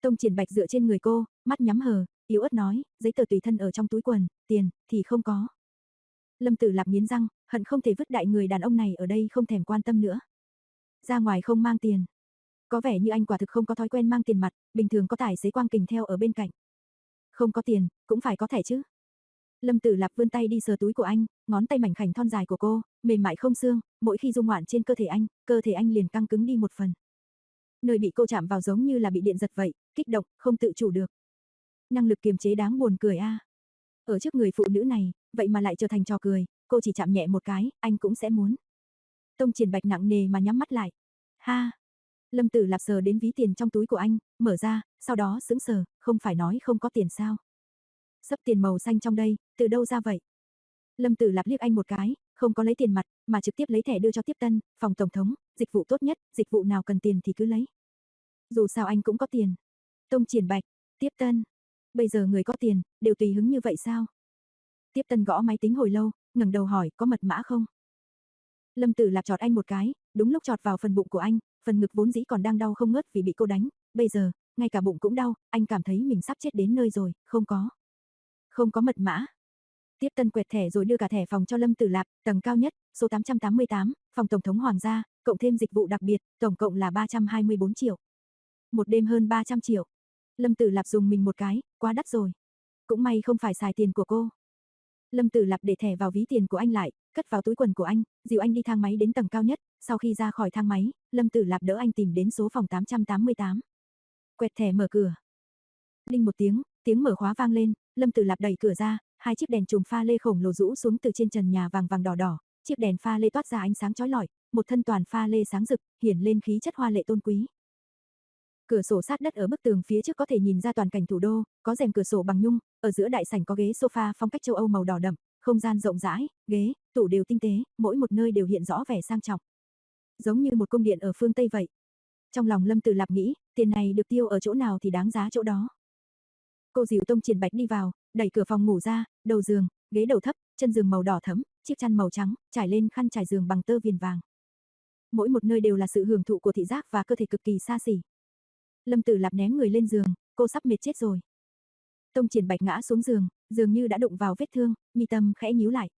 Tông Triển Bạch dựa trên người cô, mắt nhắm hờ, yếu ớt nói, giấy tờ tùy thân ở trong túi quần, tiền thì không có. Lâm Tử Lạp nghiến răng, hận không thể vứt đại người đàn ông này ở đây không thèm quan tâm nữa. Ra ngoài không mang tiền. Có vẻ như anh quả thực không có thói quen mang tiền mặt, bình thường có tài xế quang kình theo ở bên cạnh. Không có tiền, cũng phải có thẻ chứ. Lâm Tử Lạp vươn tay đi sờ túi của anh, ngón tay mảnh khảnh thon dài của cô, mềm mại không xương, mỗi khi dung ngoạn trên cơ thể anh, cơ thể anh liền căng cứng đi một phần. Nơi bị cô chạm vào giống như là bị điện giật vậy, kích động, không tự chủ được. Năng lực kiềm chế đáng buồn cười a. Ở trước người phụ nữ này, vậy mà lại trở thành trò cười, cô chỉ chạm nhẹ một cái, anh cũng sẽ muốn. Tông Triển Bạch nặng nề mà nhắm mắt lại. Ha. Lâm Tử Lạp sờ đến ví tiền trong túi của anh, mở ra, sau đó sững sờ, không phải nói không có tiền sao? Sấp tiền màu xanh trong đây, từ đâu ra vậy? Lâm Tử Lạp liếc anh một cái, không có lấy tiền mặt, mà trực tiếp lấy thẻ đưa cho tiếp tân, phòng tổng thống, dịch vụ tốt nhất, dịch vụ nào cần tiền thì cứ lấy. Dù sao anh cũng có tiền. Tông triển bạch, tiếp tân. Bây giờ người có tiền, đều tùy hứng như vậy sao? Tiếp tân gõ máy tính hồi lâu, ngẩng đầu hỏi có mật mã không? Lâm Tử Lạp chọt anh một cái, đúng lúc chọt vào phần bụng của anh, phần ngực vốn dĩ còn đang đau không ngớt vì bị cô đánh, bây giờ, ngay cả bụng cũng đau, anh cảm thấy mình sắp chết đến nơi rồi, không có. Không có mật mã. Tiếp tân quẹt thẻ rồi đưa cả thẻ phòng cho Lâm Tử Lạp, tầng cao nhất, số 888, phòng tổng thống hoàng gia, cộng thêm dịch vụ đặc biệt, tổng cộng là 324 triệu. Một đêm hơn 300 triệu. Lâm Tử Lạp dùng mình một cái, quá đắt rồi. Cũng may không phải xài tiền của cô. Lâm Tử Lạp để thẻ vào ví tiền của anh lại, cất vào túi quần của anh, dìu anh đi thang máy đến tầng cao nhất, sau khi ra khỏi thang máy, Lâm Tử Lạp đỡ anh tìm đến số phòng 888. Quẹt thẻ mở cửa. Đinh một tiếng, tiếng mở khóa vang lên, Lâm Tử Lạp đẩy cửa ra, hai chiếc đèn chùm pha lê khổng lồ rũ xuống từ trên trần nhà vàng vàng đỏ đỏ, chiếc đèn pha lê toát ra ánh sáng chói lọi, một thân toàn pha lê sáng rực, hiển lên khí chất hoa lệ tôn quý. Cửa sổ sát đất ở bức tường phía trước có thể nhìn ra toàn cảnh thủ đô, có rèm cửa sổ bằng nhung, ở giữa đại sảnh có ghế sofa phong cách châu Âu màu đỏ đậm, không gian rộng rãi, ghế, tủ đều tinh tế, mỗi một nơi đều hiện rõ vẻ sang trọng. Giống như một cung điện ở phương Tây vậy. Trong lòng Lâm Tử Lạp nghĩ, tiền này được tiêu ở chỗ nào thì đáng giá chỗ đó. Cô dìu Tông Triển Bạch đi vào, đẩy cửa phòng ngủ ra, đầu giường, ghế đầu thấp, chân giường màu đỏ thẫm, chiếc chăn màu trắng, trải lên khăn trải giường bằng tơ viền vàng. Mỗi một nơi đều là sự hưởng thụ của thị giác và cơ thể cực kỳ xa xỉ. Lâm Tử Lạp ném người lên giường, cô sắp mệt chết rồi. Tông Triển Bạch ngã xuống giường, dường như đã đụng vào vết thương, mi tâm khẽ nhíu lại.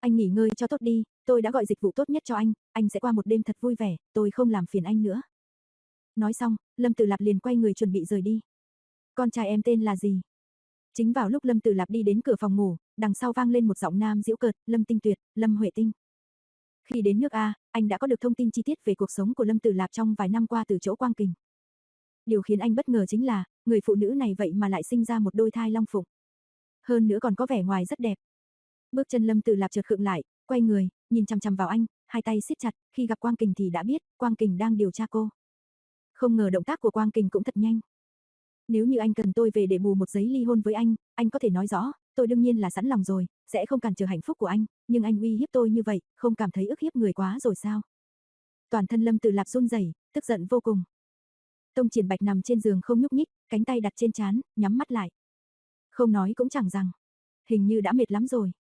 Anh nghỉ ngơi cho tốt đi, tôi đã gọi dịch vụ tốt nhất cho anh, anh sẽ qua một đêm thật vui vẻ, tôi không làm phiền anh nữa. Nói xong, Lâm Tử Lạp liền quay người chuẩn bị rời đi. Con trai em tên là gì? Chính vào lúc Lâm Tử Lạp đi đến cửa phòng ngủ, đằng sau vang lên một giọng nam giễu cợt, Lâm Tinh Tuyệt, Lâm Huệ Tinh. Khi đến nước A, anh đã có được thông tin chi tiết về cuộc sống của Lâm Tử Lạp trong vài năm qua từ chỗ Quang Kình. Điều khiến anh bất ngờ chính là, người phụ nữ này vậy mà lại sinh ra một đôi thai long phụng. Hơn nữa còn có vẻ ngoài rất đẹp. Bước chân Lâm Tử Lạp chợt khựng lại, quay người, nhìn chằm chằm vào anh, hai tay siết chặt, khi gặp Quang Kình thì đã biết, Quang Kình đang điều tra cô. Không ngờ động tác của Quang Kình cũng thật nhanh. Nếu như anh cần tôi về để bù một giấy ly hôn với anh, anh có thể nói rõ, tôi đương nhiên là sẵn lòng rồi, sẽ không cản trở hạnh phúc của anh, nhưng anh uy hiếp tôi như vậy, không cảm thấy ức hiếp người quá rồi sao? Toàn thân Lâm Tử Lạp run rẩy, tức giận vô cùng. Tông Triển Bạch nằm trên giường không nhúc nhích, cánh tay đặt trên trán, nhắm mắt lại. Không nói cũng chẳng rằng, hình như đã mệt lắm rồi.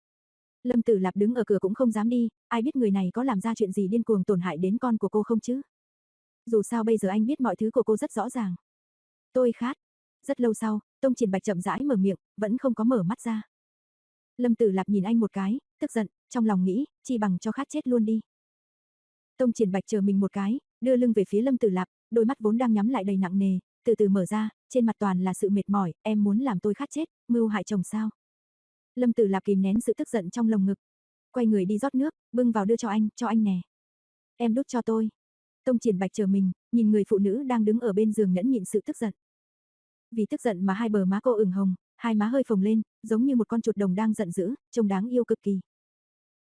Lâm Tử Lạp đứng ở cửa cũng không dám đi, ai biết người này có làm ra chuyện gì điên cuồng tổn hại đến con của cô không chứ? Dù sao bây giờ anh biết mọi thứ của cô rất rõ ràng. Tôi khát. Rất lâu sau, Tông Triển Bạch chậm rãi mở miệng, vẫn không có mở mắt ra. Lâm Tử Lạp nhìn anh một cái, tức giận, trong lòng nghĩ, chi bằng cho khát chết luôn đi. Tông Triển Bạch chờ mình một cái, đưa lưng về phía Lâm Tử Lạp, đôi mắt vốn đang nhắm lại đầy nặng nề, từ từ mở ra, trên mặt toàn là sự mệt mỏi, em muốn làm tôi khát chết, mưu hại chồng sao? Lâm Tử Lạp kìm nén sự tức giận trong lồng ngực, quay người đi rót nước, bưng vào đưa cho anh, cho anh nè. Em đút cho tôi. Tông Triển Bạch chờ mình, nhìn người phụ nữ đang đứng ở bên giường nhẫn nhịn sự tức giận. Vì tức giận mà hai bờ má cô ửng hồng, hai má hơi phồng lên, giống như một con chuột đồng đang giận dữ, trông đáng yêu cực kỳ.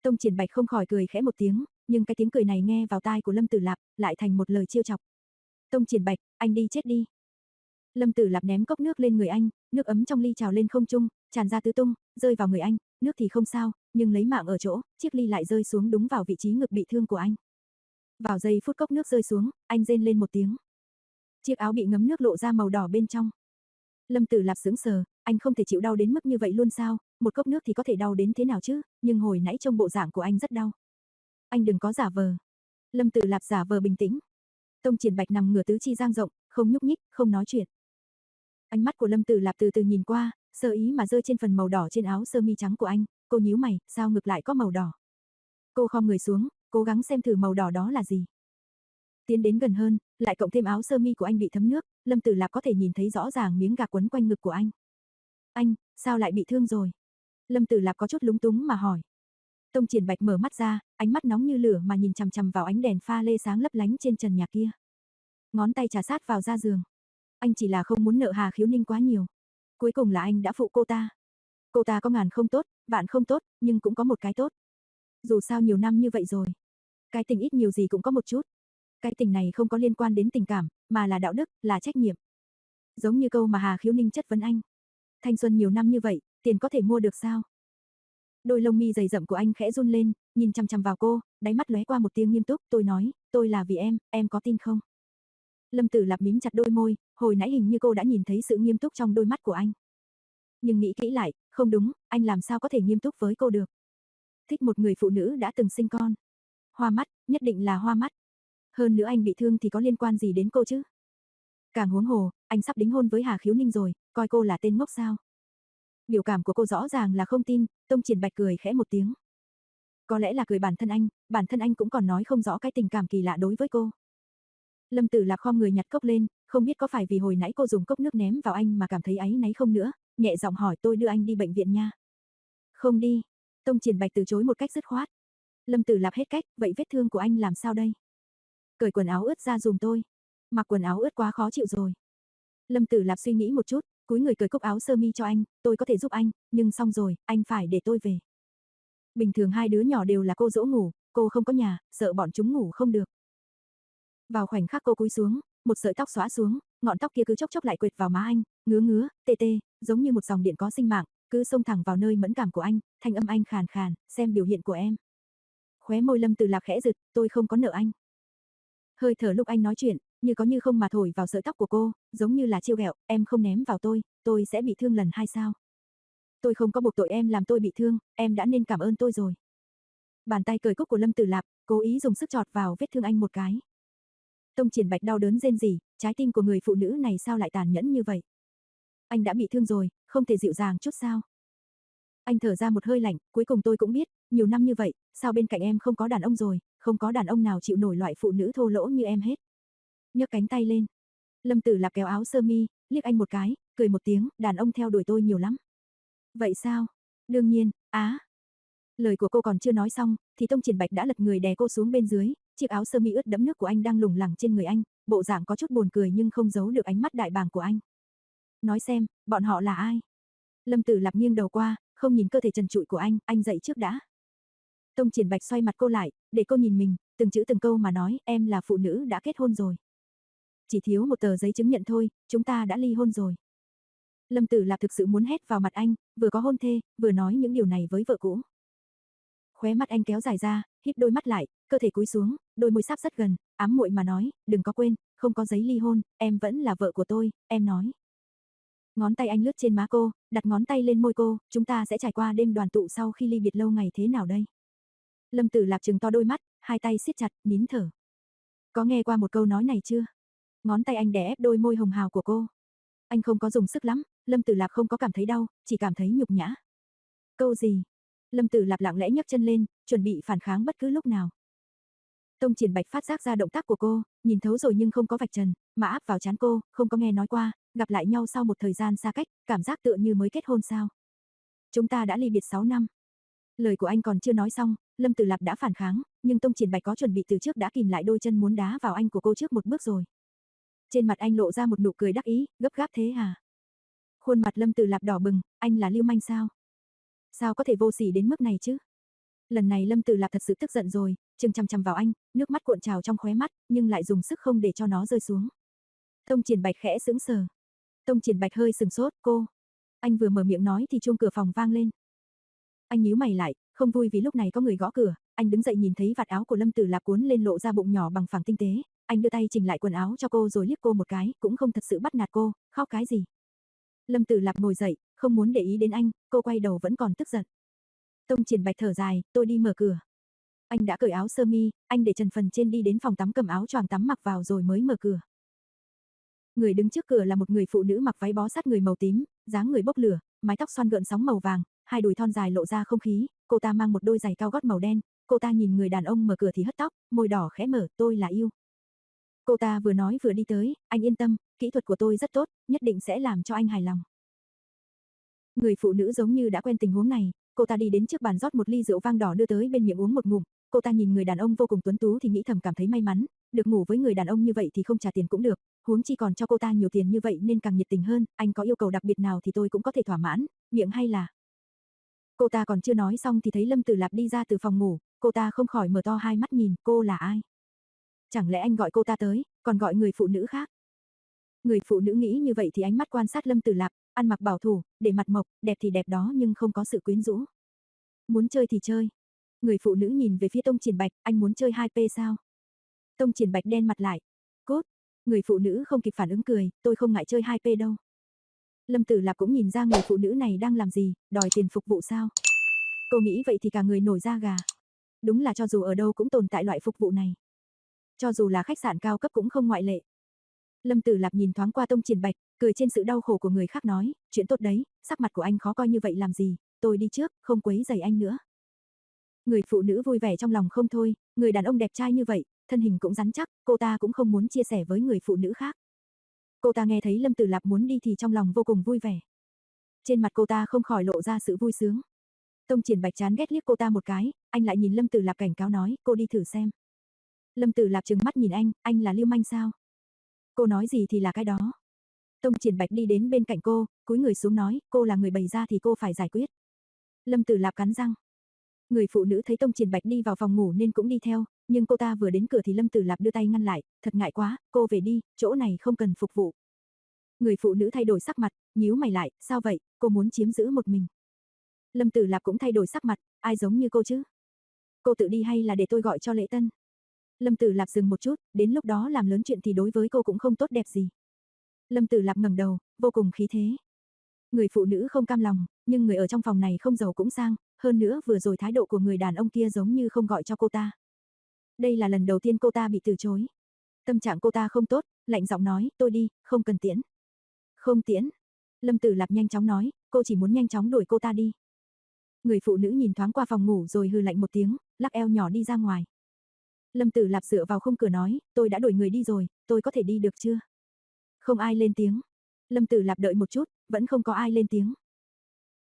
Tông Triển Bạch không khỏi cười khẽ một tiếng, nhưng cái tiếng cười này nghe vào tai của Lâm Tử Lạp, lại thành một lời chiêu chọc. Tông Triển Bạch, anh đi chết đi. Lâm Tử Lạp ném cốc nước lên người anh, nước ấm trong ly trào lên không trung, tràn ra tứ tung, rơi vào người anh, nước thì không sao, nhưng lấy mạng ở chỗ, chiếc ly lại rơi xuống đúng vào vị trí ngực bị thương của anh. Vào giây phút cốc nước rơi xuống, anh rên lên một tiếng. Chiếc áo bị ngấm nước lộ ra màu đỏ bên trong. Lâm Tử Lạp sững sờ, anh không thể chịu đau đến mức như vậy luôn sao, một cốc nước thì có thể đau đến thế nào chứ, nhưng hồi nãy trong bộ dạng của anh rất đau. Anh đừng có giả vờ. Lâm Tử Lạp giả vờ bình tĩnh. Tông Triển Bạch nằm ngửa tứ chi giang rộng, không nhúc nhích, không nói chuyện. Ánh mắt của Lâm Tử Lạp từ từ nhìn qua, sơ ý mà rơi trên phần màu đỏ trên áo sơ mi trắng của anh, cô nhíu mày, sao ngực lại có màu đỏ? Cô khom người xuống, cố gắng xem thử màu đỏ đó là gì. Tiến đến gần hơn, lại cộng thêm áo sơ mi của anh bị thấm nước, Lâm Tử Lạp có thể nhìn thấy rõ ràng miếng gạc quấn quanh ngực của anh. Anh, sao lại bị thương rồi? Lâm Tử Lạp có chút lúng túng mà hỏi. Tông Triển Bạch mở mắt ra, ánh mắt nóng như lửa mà nhìn chằm chằm vào ánh đèn pha lê sáng lấp lánh trên trần nhà kia. Ngón tay trà sát vào da giường. Anh chỉ là không muốn nợ Hà Khiếu Ninh quá nhiều. Cuối cùng là anh đã phụ cô ta. Cô ta có ngàn không tốt, vạn không tốt, nhưng cũng có một cái tốt. Dù sao nhiều năm như vậy rồi. Cái tình ít nhiều gì cũng có một chút. Cái tình này không có liên quan đến tình cảm, mà là đạo đức, là trách nhiệm. Giống như câu mà Hà Khiếu Ninh chất vấn anh. Thanh xuân nhiều năm như vậy, tiền có thể mua được sao? Đôi lông mi dày rậm của anh khẽ run lên, nhìn chăm chăm vào cô, đáy mắt lóe qua một tiếng nghiêm túc, tôi nói, tôi là vì em, em có tin không? Lâm Tử Lạp mím chặt đôi môi, hồi nãy hình như cô đã nhìn thấy sự nghiêm túc trong đôi mắt của anh. Nhưng nghĩ kỹ lại, không đúng, anh làm sao có thể nghiêm túc với cô được? Thích một người phụ nữ đã từng sinh con. Hoa mắt, nhất định là hoa mắt. Hơn nữa anh bị thương thì có liên quan gì đến cô chứ? Càng huống hồ, anh sắp đính hôn với Hà Khiếu Ninh rồi, coi cô là tên ngốc sao? Biểu cảm của cô rõ ràng là không tin, Tông Triển Bạch cười khẽ một tiếng. Có lẽ là cười bản thân anh, bản thân anh cũng còn nói không rõ cái tình cảm kỳ lạ đối với cô. Lâm Tử Lạc khom người nhặt cốc lên, không biết có phải vì hồi nãy cô dùng cốc nước ném vào anh mà cảm thấy áy náy không nữa, nhẹ giọng hỏi tôi đưa anh đi bệnh viện nha. Không đi. Tông Triển Bạch từ chối một cách dứt khoát. Lâm Tử Lạp hết cách, vậy vết thương của anh làm sao đây? Cởi quần áo ướt ra dùm tôi. Mặc quần áo ướt quá khó chịu rồi. Lâm Tử Lạp suy nghĩ một chút, cúi người cởi cúc áo sơ mi cho anh, tôi có thể giúp anh, nhưng xong rồi, anh phải để tôi về. Bình thường hai đứa nhỏ đều là cô dỗ ngủ, cô không có nhà, sợ bọn chúng ngủ không được. Vào khoảnh khắc cô cúi xuống, một sợi tóc xóa xuống, ngọn tóc kia cứ chốc chốc lại quệt vào má anh, ngứa ngứa, tê tê, giống như một dòng điện có sinh mạng, cứ xông thẳng vào nơi mẫn cảm của anh, thanh âm anh khàn khàn, xem biểu hiện của em. Khóe môi Lâm Từ Lạc khẽ giật, tôi không có nợ anh. Hơi thở lúc anh nói chuyện, như có như không mà thổi vào sợi tóc của cô, giống như là chiêu ghẹo, em không ném vào tôi, tôi sẽ bị thương lần hai sao. Tôi không có buộc tội em làm tôi bị thương, em đã nên cảm ơn tôi rồi. Bàn tay cởi cúc của Lâm Tử Lạp, cố ý dùng sức chọt vào vết thương anh một cái. Tông Triển Bạch đau đớn rên rỉ, trái tim của người phụ nữ này sao lại tàn nhẫn như vậy? Anh đã bị thương rồi, không thể dịu dàng chút sao? Anh thở ra một hơi lạnh, cuối cùng tôi cũng biết, nhiều năm như vậy, sao bên cạnh em không có đàn ông rồi, không có đàn ông nào chịu nổi loại phụ nữ thô lỗ như em hết. Nhấc cánh tay lên. Lâm Tử Lạp kéo áo sơ mi, liếc anh một cái, cười một tiếng, đàn ông theo đuổi tôi nhiều lắm. Vậy sao? Đương nhiên, á. Lời của cô còn chưa nói xong, thì Tông Triển Bạch đã lật người đè cô xuống bên dưới, chiếc áo sơ mi ướt đẫm nước của anh đang lủng lẳng trên người anh, bộ dạng có chút buồn cười nhưng không giấu được ánh mắt đại bàng của anh. Nói xem, bọn họ là ai? Lâm Tử Lạp nghiêng đầu qua, không nhìn cơ thể trần trụi của anh, anh dậy trước đã. Tông Triển Bạch xoay mặt cô lại, để cô nhìn mình, từng chữ từng câu mà nói, em là phụ nữ đã kết hôn rồi. Chỉ thiếu một tờ giấy chứng nhận thôi, chúng ta đã ly hôn rồi. Lâm Tử Lạp thực sự muốn hét vào mặt anh, vừa có hôn thê, vừa nói những điều này với vợ cũ. Khóe mắt anh kéo dài ra, híp đôi mắt lại, cơ thể cúi xuống, đôi môi sắp rất gần, ám muội mà nói, đừng có quên, không có giấy ly hôn, em vẫn là vợ của tôi, em nói. Ngón tay anh lướt trên má cô, đặt ngón tay lên môi cô, chúng ta sẽ trải qua đêm đoàn tụ sau khi ly biệt lâu ngày thế nào đây? Lâm Tử Lạp trừng to đôi mắt, hai tay siết chặt, nín thở. Có nghe qua một câu nói này chưa? Ngón tay anh đè ép đôi môi hồng hào của cô. Anh không có dùng sức lắm, Lâm Tử Lạp không có cảm thấy đau, chỉ cảm thấy nhục nhã. Câu gì? Lâm Tử Lạp lặng lẽ nhấc chân lên, chuẩn bị phản kháng bất cứ lúc nào. Tông Triển Bạch phát giác ra động tác của cô, nhìn thấu rồi nhưng không có vạch trần, mà áp vào chán cô, không có nghe nói qua, gặp lại nhau sau một thời gian xa cách, cảm giác tựa như mới kết hôn sao. Chúng ta đã ly biệt 6 năm. Lời của anh còn chưa nói xong, Lâm Tử Lạp đã phản kháng, nhưng Tông Triển Bạch có chuẩn bị từ trước đã kìm lại đôi chân muốn đá vào anh của cô trước một bước rồi. Trên mặt anh lộ ra một nụ cười đắc ý, gấp gáp thế hả? Khuôn mặt Lâm Tử Lạp đỏ bừng, anh là lưu manh sao? Sao có thể vô sỉ đến mức này chứ? Lần này Lâm Tử Lạp thật sự tức giận rồi, chừng chằm chằm vào anh, nước mắt cuộn trào trong khóe mắt, nhưng lại dùng sức không để cho nó rơi xuống. Tông Triển Bạch khẽ sững sờ. Tông Triển Bạch hơi sừng sốt, cô. Anh vừa mở miệng nói thì chuông cửa phòng vang lên. Anh nhíu mày lại, không vui vì lúc này có người gõ cửa, anh đứng dậy nhìn thấy vạt áo của Lâm Tử Lạp cuốn lên lộ ra bụng nhỏ bằng phẳng tinh tế, anh đưa tay chỉnh lại quần áo cho cô rồi liếc cô một cái, cũng không thật sự bắt nạt cô, khóc cái gì. Lâm Tử Lạp ngồi dậy, không muốn để ý đến anh, cô quay đầu vẫn còn tức giận. Tông Triển Bạch thở dài, tôi đi mở cửa. Anh đã cởi áo sơ mi, anh để Trần Phần trên đi đến phòng tắm cầm áo choàng tắm mặc vào rồi mới mở cửa. Người đứng trước cửa là một người phụ nữ mặc váy bó sát người màu tím, dáng người bốc lửa, mái tóc xoăn gợn sóng màu vàng, hai đùi thon dài lộ ra không khí, cô ta mang một đôi giày cao gót màu đen, cô ta nhìn người đàn ông mở cửa thì hất tóc, môi đỏ khẽ mở, tôi là yêu. Cô ta vừa nói vừa đi tới, anh yên tâm, kỹ thuật của tôi rất tốt, nhất định sẽ làm cho anh hài lòng. Người phụ nữ giống như đã quen tình huống này, cô ta đi đến trước bàn rót một ly rượu vang đỏ đưa tới bên miệng uống một ngụm, cô ta nhìn người đàn ông vô cùng tuấn tú thì nghĩ thầm cảm thấy may mắn, được ngủ với người đàn ông như vậy thì không trả tiền cũng được, huống chi còn cho cô ta nhiều tiền như vậy nên càng nhiệt tình hơn, anh có yêu cầu đặc biệt nào thì tôi cũng có thể thỏa mãn, miệng hay là Cô ta còn chưa nói xong thì thấy Lâm Tử Lạp đi ra từ phòng ngủ, cô ta không khỏi mở to hai mắt nhìn, cô là ai? Chẳng lẽ anh gọi cô ta tới, còn gọi người phụ nữ khác? Người phụ nữ nghĩ như vậy thì ánh mắt quan sát Lâm Tử Lạp, ăn mặc bảo thủ, để mặt mộc, đẹp thì đẹp đó nhưng không có sự quyến rũ. Muốn chơi thì chơi. Người phụ nữ nhìn về phía Tông Triển Bạch, anh muốn chơi 2P sao? Tông Triển Bạch đen mặt lại. Cốt. Người phụ nữ không kịp phản ứng cười, tôi không ngại chơi 2P đâu. Lâm Tử Lạp cũng nhìn ra người phụ nữ này đang làm gì, đòi tiền phục vụ sao? Cô nghĩ vậy thì cả người nổi da gà. Đúng là cho dù ở đâu cũng tồn tại loại phục vụ này. Cho dù là khách sạn cao cấp cũng không ngoại lệ. Lâm Tử Lạp nhìn thoáng qua Tông Triển Bạch, cười trên sự đau khổ của người khác nói, chuyện tốt đấy, sắc mặt của anh khó coi như vậy làm gì, tôi đi trước, không quấy rầy anh nữa. Người phụ nữ vui vẻ trong lòng không thôi, người đàn ông đẹp trai như vậy, thân hình cũng rắn chắc, cô ta cũng không muốn chia sẻ với người phụ nữ khác. Cô ta nghe thấy Lâm Tử Lạp muốn đi thì trong lòng vô cùng vui vẻ. Trên mặt cô ta không khỏi lộ ra sự vui sướng. Tông Triển Bạch chán ghét liếc cô ta một cái, anh lại nhìn Lâm Tử Lạp cảnh cáo nói, cô đi thử xem. Lâm Tử Lạp trừng mắt nhìn anh, anh là Lưu Manh sao? Cô nói gì thì là cái đó. Tông Triển Bạch đi đến bên cạnh cô, cúi người xuống nói, cô là người bày ra thì cô phải giải quyết. Lâm Tử Lạp cắn răng. Người phụ nữ thấy Tông Triển Bạch đi vào phòng ngủ nên cũng đi theo, nhưng cô ta vừa đến cửa thì Lâm Tử Lạp đưa tay ngăn lại, thật ngại quá, cô về đi, chỗ này không cần phục vụ. Người phụ nữ thay đổi sắc mặt, nhíu mày lại, sao vậy, cô muốn chiếm giữ một mình. Lâm Tử Lạp cũng thay đổi sắc mặt, ai giống như cô chứ? Cô tự đi hay là để tôi gọi cho lễ tân? Lâm Tử Lạp dừng một chút, đến lúc đó làm lớn chuyện thì đối với cô cũng không tốt đẹp gì. Lâm Tử Lạp ngẩng đầu, vô cùng khí thế. Người phụ nữ không cam lòng, nhưng người ở trong phòng này không giàu cũng sang, hơn nữa vừa rồi thái độ của người đàn ông kia giống như không gọi cho cô ta. Đây là lần đầu tiên cô ta bị từ chối. Tâm trạng cô ta không tốt, lạnh giọng nói, tôi đi, không cần tiễn. Không tiễn. Lâm Tử Lạp nhanh chóng nói, cô chỉ muốn nhanh chóng đuổi cô ta đi. Người phụ nữ nhìn thoáng qua phòng ngủ rồi hừ lạnh một tiếng, lắc eo nhỏ đi ra ngoài. Lâm Tử Lạp dựa vào khung cửa nói, tôi đã đuổi người đi rồi, tôi có thể đi được chưa? Không ai lên tiếng. Lâm Tử Lạp đợi một chút, vẫn không có ai lên tiếng.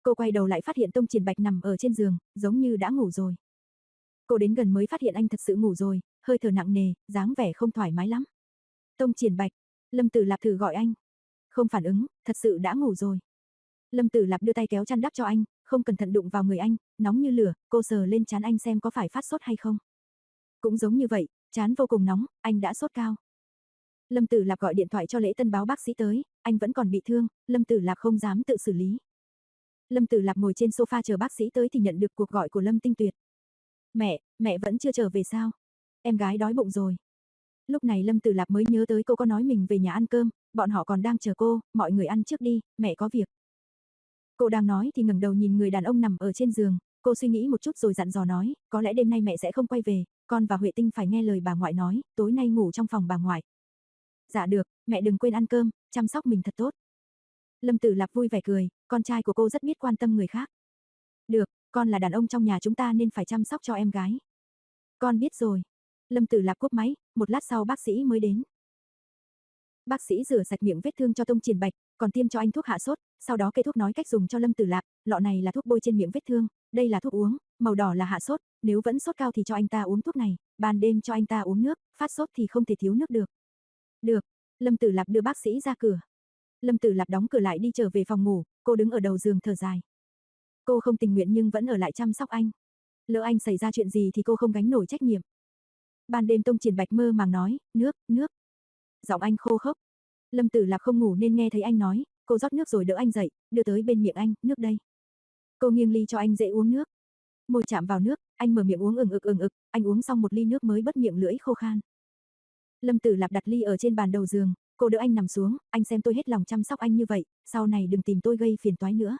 Cô quay đầu lại phát hiện Tông Triển Bạch nằm ở trên giường, giống như đã ngủ rồi. Cô đến gần mới phát hiện anh thật sự ngủ rồi, hơi thở nặng nề, dáng vẻ không thoải mái lắm. Tông Triển Bạch, Lâm Tử Lạp thử gọi anh. Không phản ứng, thật sự đã ngủ rồi. Lâm Tử Lạp đưa tay kéo chăn đắp cho anh, không cẩn thận đụng vào người anh, nóng như lửa, cô sờ lên chán anh xem có phải phát sốt hay không. Cũng giống như vậy, chán vô cùng nóng, anh đã sốt cao. Lâm Tử Lạp gọi điện thoại cho lễ tân báo bác sĩ tới, anh vẫn còn bị thương, Lâm Tử Lạp không dám tự xử lý. Lâm Tử Lạp ngồi trên sofa chờ bác sĩ tới thì nhận được cuộc gọi của Lâm Tinh Tuyệt. Mẹ, mẹ vẫn chưa trở về sao? Em gái đói bụng rồi. Lúc này Lâm Tử Lạp mới nhớ tới cô có nói mình về nhà ăn cơm, bọn họ còn đang chờ cô, mọi người ăn trước đi, mẹ có việc. Cô đang nói thì ngẩng đầu nhìn người đàn ông nằm ở trên giường, cô suy nghĩ một chút rồi dặn dò nói, có lẽ đêm nay mẹ sẽ không quay về, con và Huệ Tinh phải nghe lời bà ngoại nói, tối nay ngủ trong phòng bà ngoại. Dạ được, mẹ đừng quên ăn cơm, chăm sóc mình thật tốt. Lâm Tử Lạp vui vẻ cười, con trai của cô rất biết quan tâm người khác. Được, con là đàn ông trong nhà chúng ta nên phải chăm sóc cho em gái. Con biết rồi. Lâm Tử Lạp cúp máy, một lát sau bác sĩ mới đến. Bác sĩ rửa sạch miệng vết thương cho Tông Triển Bạch, còn tiêm cho anh thuốc hạ sốt, sau đó kê thuốc nói cách dùng cho Lâm Tử Lạp, lọ này là thuốc bôi trên miệng vết thương, đây là thuốc uống, màu đỏ là hạ sốt, nếu vẫn sốt cao thì cho anh ta uống thuốc này, ban đêm cho anh ta uống nước, phát sốt thì không thể thiếu nước được. Được, Lâm Tử Lạp đưa bác sĩ ra cửa. Lâm Tử Lạp đóng cửa lại đi trở về phòng ngủ, cô đứng ở đầu giường thở dài. Cô không tình nguyện nhưng vẫn ở lại chăm sóc anh. Lỡ anh xảy ra chuyện gì thì cô không gánh nổi trách nhiệm. Ban đêm Tông Triển Bạch mơ màng nói, nước, nước. Giọng anh khô khốc. Lâm Tử Lạp không ngủ nên nghe thấy anh nói, cô rót nước rồi đỡ anh dậy, đưa tới bên miệng anh, nước đây. Cô nghiêng ly cho anh dễ uống nước. Môi chạm vào nước, anh mở miệng uống ừng ực ừng ực, anh uống xong một ly nước mới bất miệng lưỡi khô khan. Lâm Tử Lạp đặt ly ở trên bàn đầu giường, cô đỡ anh nằm xuống, anh xem tôi hết lòng chăm sóc anh như vậy, sau này đừng tìm tôi gây phiền toái nữa.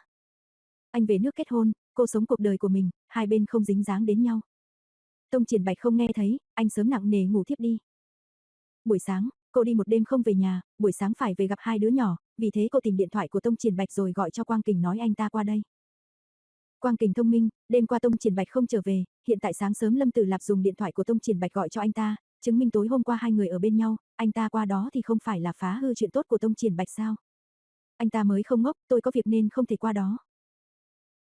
Anh về nước kết hôn, cô sống cuộc đời của mình, hai bên không dính dáng đến nhau. Tông Triển Bạch không nghe thấy, anh sớm nặng nề ngủ thiếp đi. Buổi sáng, cô đi một đêm không về nhà, buổi sáng phải về gặp hai đứa nhỏ, vì thế cô tìm điện thoại của Tông Triển Bạch rồi gọi cho Quang Kình nói anh ta qua đây. Quang Kình thông minh, đêm qua Tông Triển Bạch không trở về, hiện tại sáng sớm Lâm Tử Lạp dùng điện thoại của Tông Triển Bạch gọi cho anh ta, chứng minh tối hôm qua hai người ở bên nhau, anh ta qua đó thì không phải là phá hư chuyện tốt của Tông Triển Bạch sao? Anh ta mới không ngốc, tôi có việc nên không thể qua đó.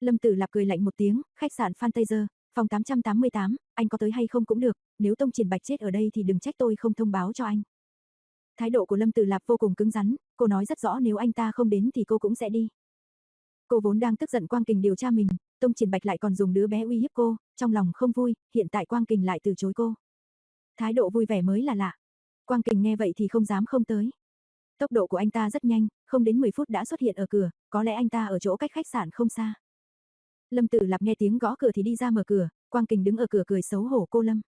Lâm Tử Lạp cười lạnh một tiếng, khách sạn Fantaser, phòng 888, anh có tới hay không cũng được, nếu Tông Triển Bạch chết ở đây thì đừng trách tôi không thông báo cho anh. Thái độ của Lâm Tử Lạp vô cùng cứng rắn, cô nói rất rõ nếu anh ta không đến thì cô cũng sẽ đi. Cô vốn đang tức giận Quang Kình điều tra mình, Tông Triển Bạch lại còn dùng đứa bé uy hiếp cô, trong lòng không vui, hiện tại Quang Kình lại từ chối cô. Thái độ vui vẻ mới là lạ. Quang Kình nghe vậy thì không dám không tới. Tốc độ của anh ta rất nhanh, không đến 10 phút đã xuất hiện ở cửa, có lẽ anh ta ở chỗ cách khách sạn không xa. Lâm Tử Lạp nghe tiếng gõ cửa thì đi ra mở cửa, Quang Kình đứng ở cửa cười xấu hổ cô Lâm.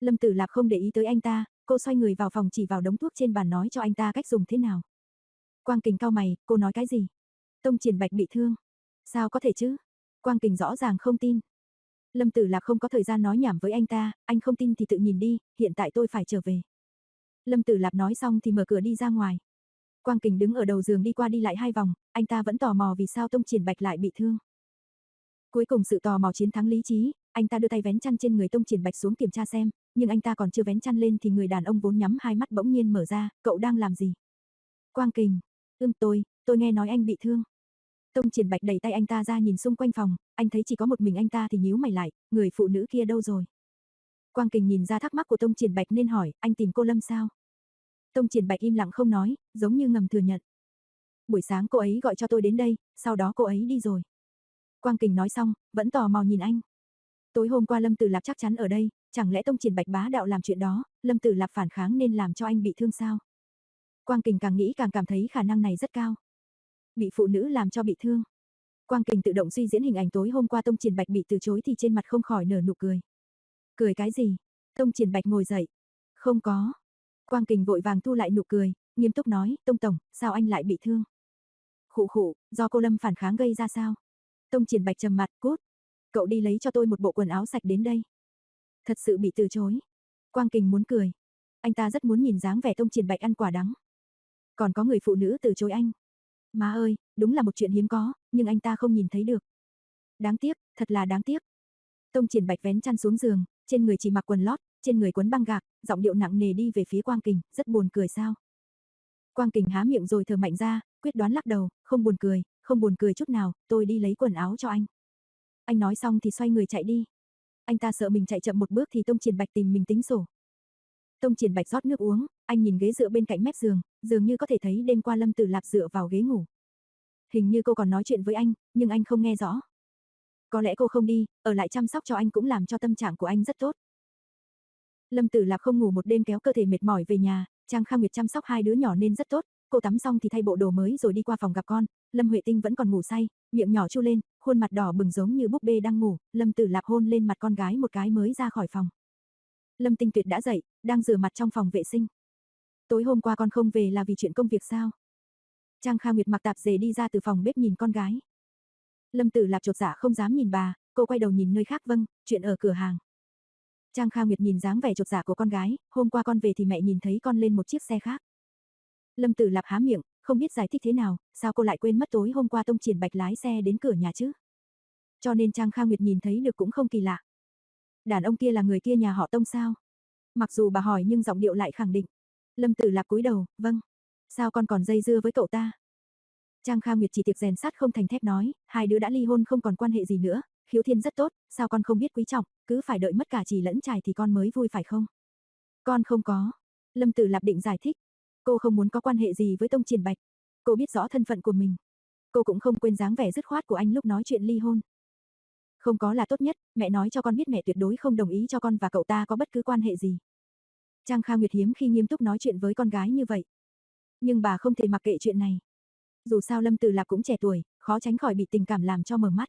Lâm Tử Lạp không để ý tới anh ta, cô xoay người vào phòng chỉ vào đống thuốc trên bàn nói cho anh ta cách dùng thế nào. Quang Kình cao mày, cô nói cái gì? Tông Triển Bạch bị thương. Sao có thể chứ? Quang Kình rõ ràng không tin. Lâm Tử Lạp không có thời gian nói nhảm với anh ta, anh không tin thì tự nhìn đi, hiện tại tôi phải trở về. Lâm Tử Lạp nói xong thì mở cửa đi ra ngoài. Quang Kình đứng ở đầu giường đi qua đi lại hai vòng, anh ta vẫn tò mò vì sao Tông Triển Bạch lại bị thương. Cuối cùng sự tò mò chiến thắng lý trí, anh ta đưa tay vén chăn trên người Tông Triển Bạch xuống kiểm tra xem, nhưng anh ta còn chưa vén chăn lên thì người đàn ông vốn nhắm hai mắt bỗng nhiên mở ra, cậu đang làm gì? Quang Kình, ưm tôi, tôi nghe nói anh bị thương. Tông Triển Bạch đẩy tay anh ta ra nhìn xung quanh phòng, anh thấy chỉ có một mình anh ta thì nhíu mày lại, người phụ nữ kia đâu rồi? Quang Kình nhìn ra thắc mắc của Tông Triển Bạch nên hỏi, anh tìm cô Lâm sao? Tông Triển Bạch im lặng không nói, giống như ngầm thừa nhận. Buổi sáng cô ấy gọi cho tôi đến đây, sau đó cô ấy đi rồi. Quang Kình nói xong, vẫn tò mò nhìn anh. Tối hôm qua Lâm Tử Lạp chắc chắn ở đây, chẳng lẽ Tông Triển Bạch bá đạo làm chuyện đó, Lâm Tử Lạp phản kháng nên làm cho anh bị thương sao? Quang Kình càng nghĩ càng cảm thấy khả năng này rất cao. Bị phụ nữ làm cho bị thương. Quang Kình tự động suy diễn hình ảnh tối hôm qua Tông Triển Bạch bị từ chối thì trên mặt không khỏi nở nụ cười. Cười cái gì? Tông Triển Bạch ngồi dậy. Không có. Quang Kình vội vàng thu lại nụ cười, nghiêm túc nói, Tông Tổng, sao anh lại bị thương? Khụ khụ, do cô Lâm phản kháng gây ra sao? Tông Triển Bạch trầm mặt, cút. Cậu đi lấy cho tôi một bộ quần áo sạch đến đây. Thật sự bị từ chối. Quang Kình muốn cười. Anh ta rất muốn nhìn dáng vẻ Tông Triển Bạch ăn quả đắng. Còn có người phụ nữ từ chối anh. Má ơi, đúng là một chuyện hiếm có, nhưng anh ta không nhìn thấy được. Đáng tiếc, thật là đáng tiếc. Tông Triển Bạch vén chăn xuống giường, trên người chỉ mặc quần lót, trên người quấn băng gạc, giọng điệu nặng nề đi về phía Quang Kình, rất buồn cười sao? Quang Kình há miệng rồi thở mạnh ra, quyết đoán lắc đầu, không buồn cười, không buồn cười chút nào, tôi đi lấy quần áo cho anh. Anh nói xong thì xoay người chạy đi. Anh ta sợ mình chạy chậm một bước thì Tông Triển Bạch tìm mình tính sổ. Tông Triển Bạch rót nước uống, anh nhìn ghế dựa bên cạnh mép giường, dường như có thể thấy đêm qua Lâm Tử Lạp dựa vào ghế ngủ. Hình như cô còn nói chuyện với anh, nhưng anh không nghe rõ. Có lẽ cô không đi, ở lại chăm sóc cho anh cũng làm cho tâm trạng của anh rất tốt. Lâm Tử Lạp không ngủ một đêm kéo cơ thể mệt mỏi về nhà, Trang Khang Nguyệt chăm sóc hai đứa nhỏ nên rất tốt, cô tắm xong thì thay bộ đồ mới rồi đi qua phòng gặp con, Lâm Huệ Tinh vẫn còn ngủ say, miệng nhỏ chu lên, khuôn mặt đỏ bừng giống như búp bê đang ngủ, Lâm Tử Lạp hôn lên mặt con gái một cái mới ra khỏi phòng. Lâm Tinh Tuyệt đã dậy, đang rửa mặt trong phòng vệ sinh. Tối hôm qua con không về là vì chuyện công việc sao? Trang Kha Nguyệt mặc tạp dề đi ra từ phòng bếp nhìn con gái. Lâm Tử Lạp chột dạ không dám nhìn bà, cô quay đầu nhìn nơi khác vâng, chuyện ở cửa hàng. Trang Kha Nguyệt nhìn dáng vẻ chột dạ của con gái, hôm qua con về thì mẹ nhìn thấy con lên một chiếc xe khác. Lâm Tử Lạp há miệng, không biết giải thích thế nào, sao cô lại quên mất tối hôm qua Tông Triển Bạch lái xe đến cửa nhà chứ? Cho nên Trang Kha Nguyệt nhìn thấy được cũng không kỳ lạ. Đàn ông kia là người kia nhà họ Tông sao? Mặc dù bà hỏi nhưng giọng điệu lại khẳng định. Lâm Tử Lạp cúi đầu, vâng. Sao con còn dây dưa với cậu ta? Trang Kha Nguyệt chỉ tiệc rèn sắt không thành thép nói, hai đứa đã ly hôn không còn quan hệ gì nữa, khiếu thiên rất tốt, sao con không biết quý trọng, cứ phải đợi mất cả chỉ lẫn trải thì con mới vui phải không? Con không có. Lâm Tử Lạp định giải thích. Cô không muốn có quan hệ gì với Tông Triển Bạch. Cô biết rõ thân phận của mình. Cô cũng không quên dáng vẻ dứt khoát của anh lúc nói chuyện ly hôn. Không có là tốt nhất, mẹ nói cho con biết mẹ tuyệt đối không đồng ý cho con và cậu ta có bất cứ quan hệ gì. Trang Kha Nguyệt hiếm khi nghiêm túc nói chuyện với con gái như vậy. Nhưng bà không thể mặc kệ chuyện này. Dù sao Lâm Tử Lạc cũng trẻ tuổi, khó tránh khỏi bị tình cảm làm cho mờ mắt.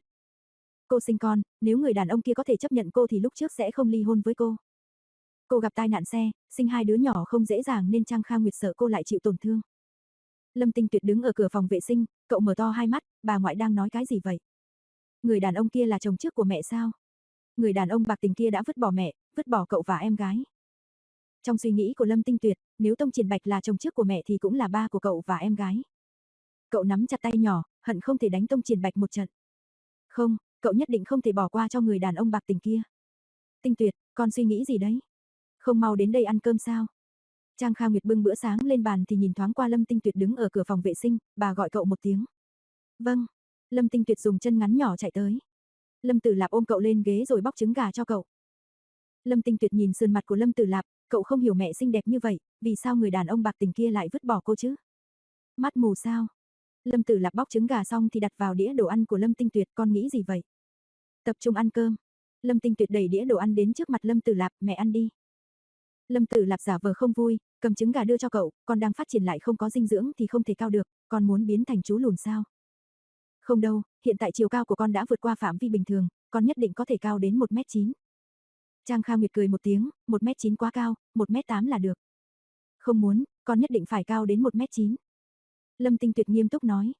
Cô sinh con, nếu người đàn ông kia có thể chấp nhận cô thì lúc trước sẽ không ly hôn với cô. Cô gặp tai nạn xe, sinh hai đứa nhỏ không dễ dàng nên Trang Kha Nguyệt sợ cô lại chịu tổn thương. Lâm Tinh Tuyệt đứng ở cửa phòng vệ sinh, cậu mở to hai mắt, bà ngoại đang nói cái gì vậy? Người đàn ông kia là chồng trước của mẹ sao? Người đàn ông bạc tình kia đã vứt bỏ mẹ, vứt bỏ cậu và em gái. Trong suy nghĩ của Lâm Tinh Tuyệt, nếu Tông Triển Bạch là chồng trước của mẹ thì cũng là ba của cậu và em gái. Cậu nắm chặt tay nhỏ, hận không thể đánh Tông Triển Bạch một trận. Không, cậu nhất định không thể bỏ qua cho người đàn ông bạc tình kia. Tinh Tuyệt, con suy nghĩ gì đấy? Không mau đến đây ăn cơm sao? Trang Kha Nguyệt bưng bữa sáng lên bàn thì nhìn thoáng qua Lâm Tinh Tuyệt đứng ở cửa phòng vệ sinh, bà gọi cậu một tiếng. Vâng. Lâm Tinh Tuyệt dùng chân ngắn nhỏ chạy tới. Lâm Tử Lạp ôm cậu lên ghế rồi bóc trứng gà cho cậu. Lâm Tinh Tuyệt nhìn sườn mặt của Lâm Tử Lạp, cậu không hiểu mẹ xinh đẹp như vậy, vì sao người đàn ông bạc tình kia lại vứt bỏ cô chứ? Mắt mù sao? Lâm Tử Lạp bóc trứng gà xong thì đặt vào đĩa đồ ăn của Lâm Tinh Tuyệt, con nghĩ gì vậy? Tập trung ăn cơm. Lâm Tinh Tuyệt đẩy đĩa đồ ăn đến trước mặt Lâm Tử Lạp, mẹ ăn đi. Lâm Tử Lạp giả vờ không vui, cầm trứng gà đưa cho cậu, con đang phát triển lại không có dinh dưỡng thì không thể cao được, con muốn biến thành chú lùn sao? Không đâu, hiện tại chiều cao của con đã vượt qua phạm vi bình thường, con nhất định có thể cao đến 1m9. Trang Kha Nguyệt cười một tiếng, 1m9 quá cao, 1m8 là được. Không muốn, con nhất định phải cao đến 1m9. Lâm Tinh Tuyệt nghiêm túc nói.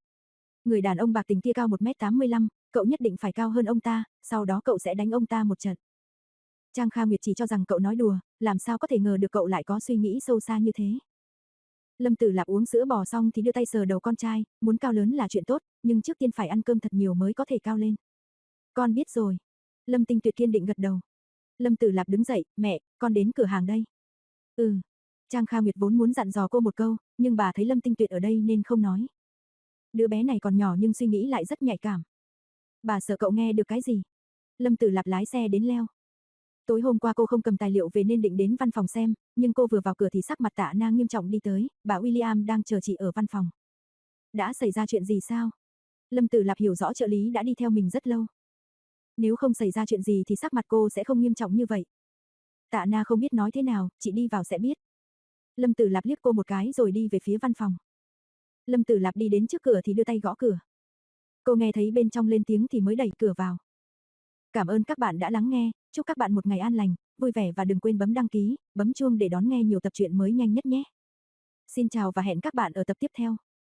Người đàn ông bạc tình kia cao 1m85, cậu nhất định phải cao hơn ông ta, sau đó cậu sẽ đánh ông ta một trận. Trang Kha Nguyệt chỉ cho rằng cậu nói đùa, làm sao có thể ngờ được cậu lại có suy nghĩ sâu xa như thế. Lâm Tử Lạp uống sữa bò xong thì đưa tay sờ đầu con trai, muốn cao lớn là chuyện tốt, nhưng trước tiên phải ăn cơm thật nhiều mới có thể cao lên. Con biết rồi. Lâm Tinh Tuyệt kiên định gật đầu. Lâm Tử Lạp đứng dậy, mẹ, con đến cửa hàng đây. Ừ. Trang Kha Nguyệt vốn muốn dặn dò cô một câu, nhưng bà thấy Lâm Tinh Tuyệt ở đây nên không nói. Đứa bé này còn nhỏ nhưng suy nghĩ lại rất nhạy cảm. Bà sợ cậu nghe được cái gì. Lâm Tử Lạp lái xe đến leo. Tối hôm qua cô không cầm tài liệu về nên định đến văn phòng xem, nhưng cô vừa vào cửa thì sắc mặt tạ na nghiêm trọng đi tới, bà William đang chờ chị ở văn phòng. Đã xảy ra chuyện gì sao? Lâm Tử Lạp hiểu rõ trợ lý đã đi theo mình rất lâu. Nếu không xảy ra chuyện gì thì sắc mặt cô sẽ không nghiêm trọng như vậy. Tạ na không biết nói thế nào, chị đi vào sẽ biết. Lâm Tử Lạp liếc cô một cái rồi đi về phía văn phòng. Lâm Tử Lạp đi đến trước cửa thì đưa tay gõ cửa. Cô nghe thấy bên trong lên tiếng thì mới đẩy cửa vào. Cảm ơn các bạn đã lắng nghe, chúc các bạn một ngày an lành, vui vẻ và đừng quên bấm đăng ký, bấm chuông để đón nghe nhiều tập truyện mới nhanh nhất nhé. Xin chào và hẹn các bạn ở tập tiếp theo.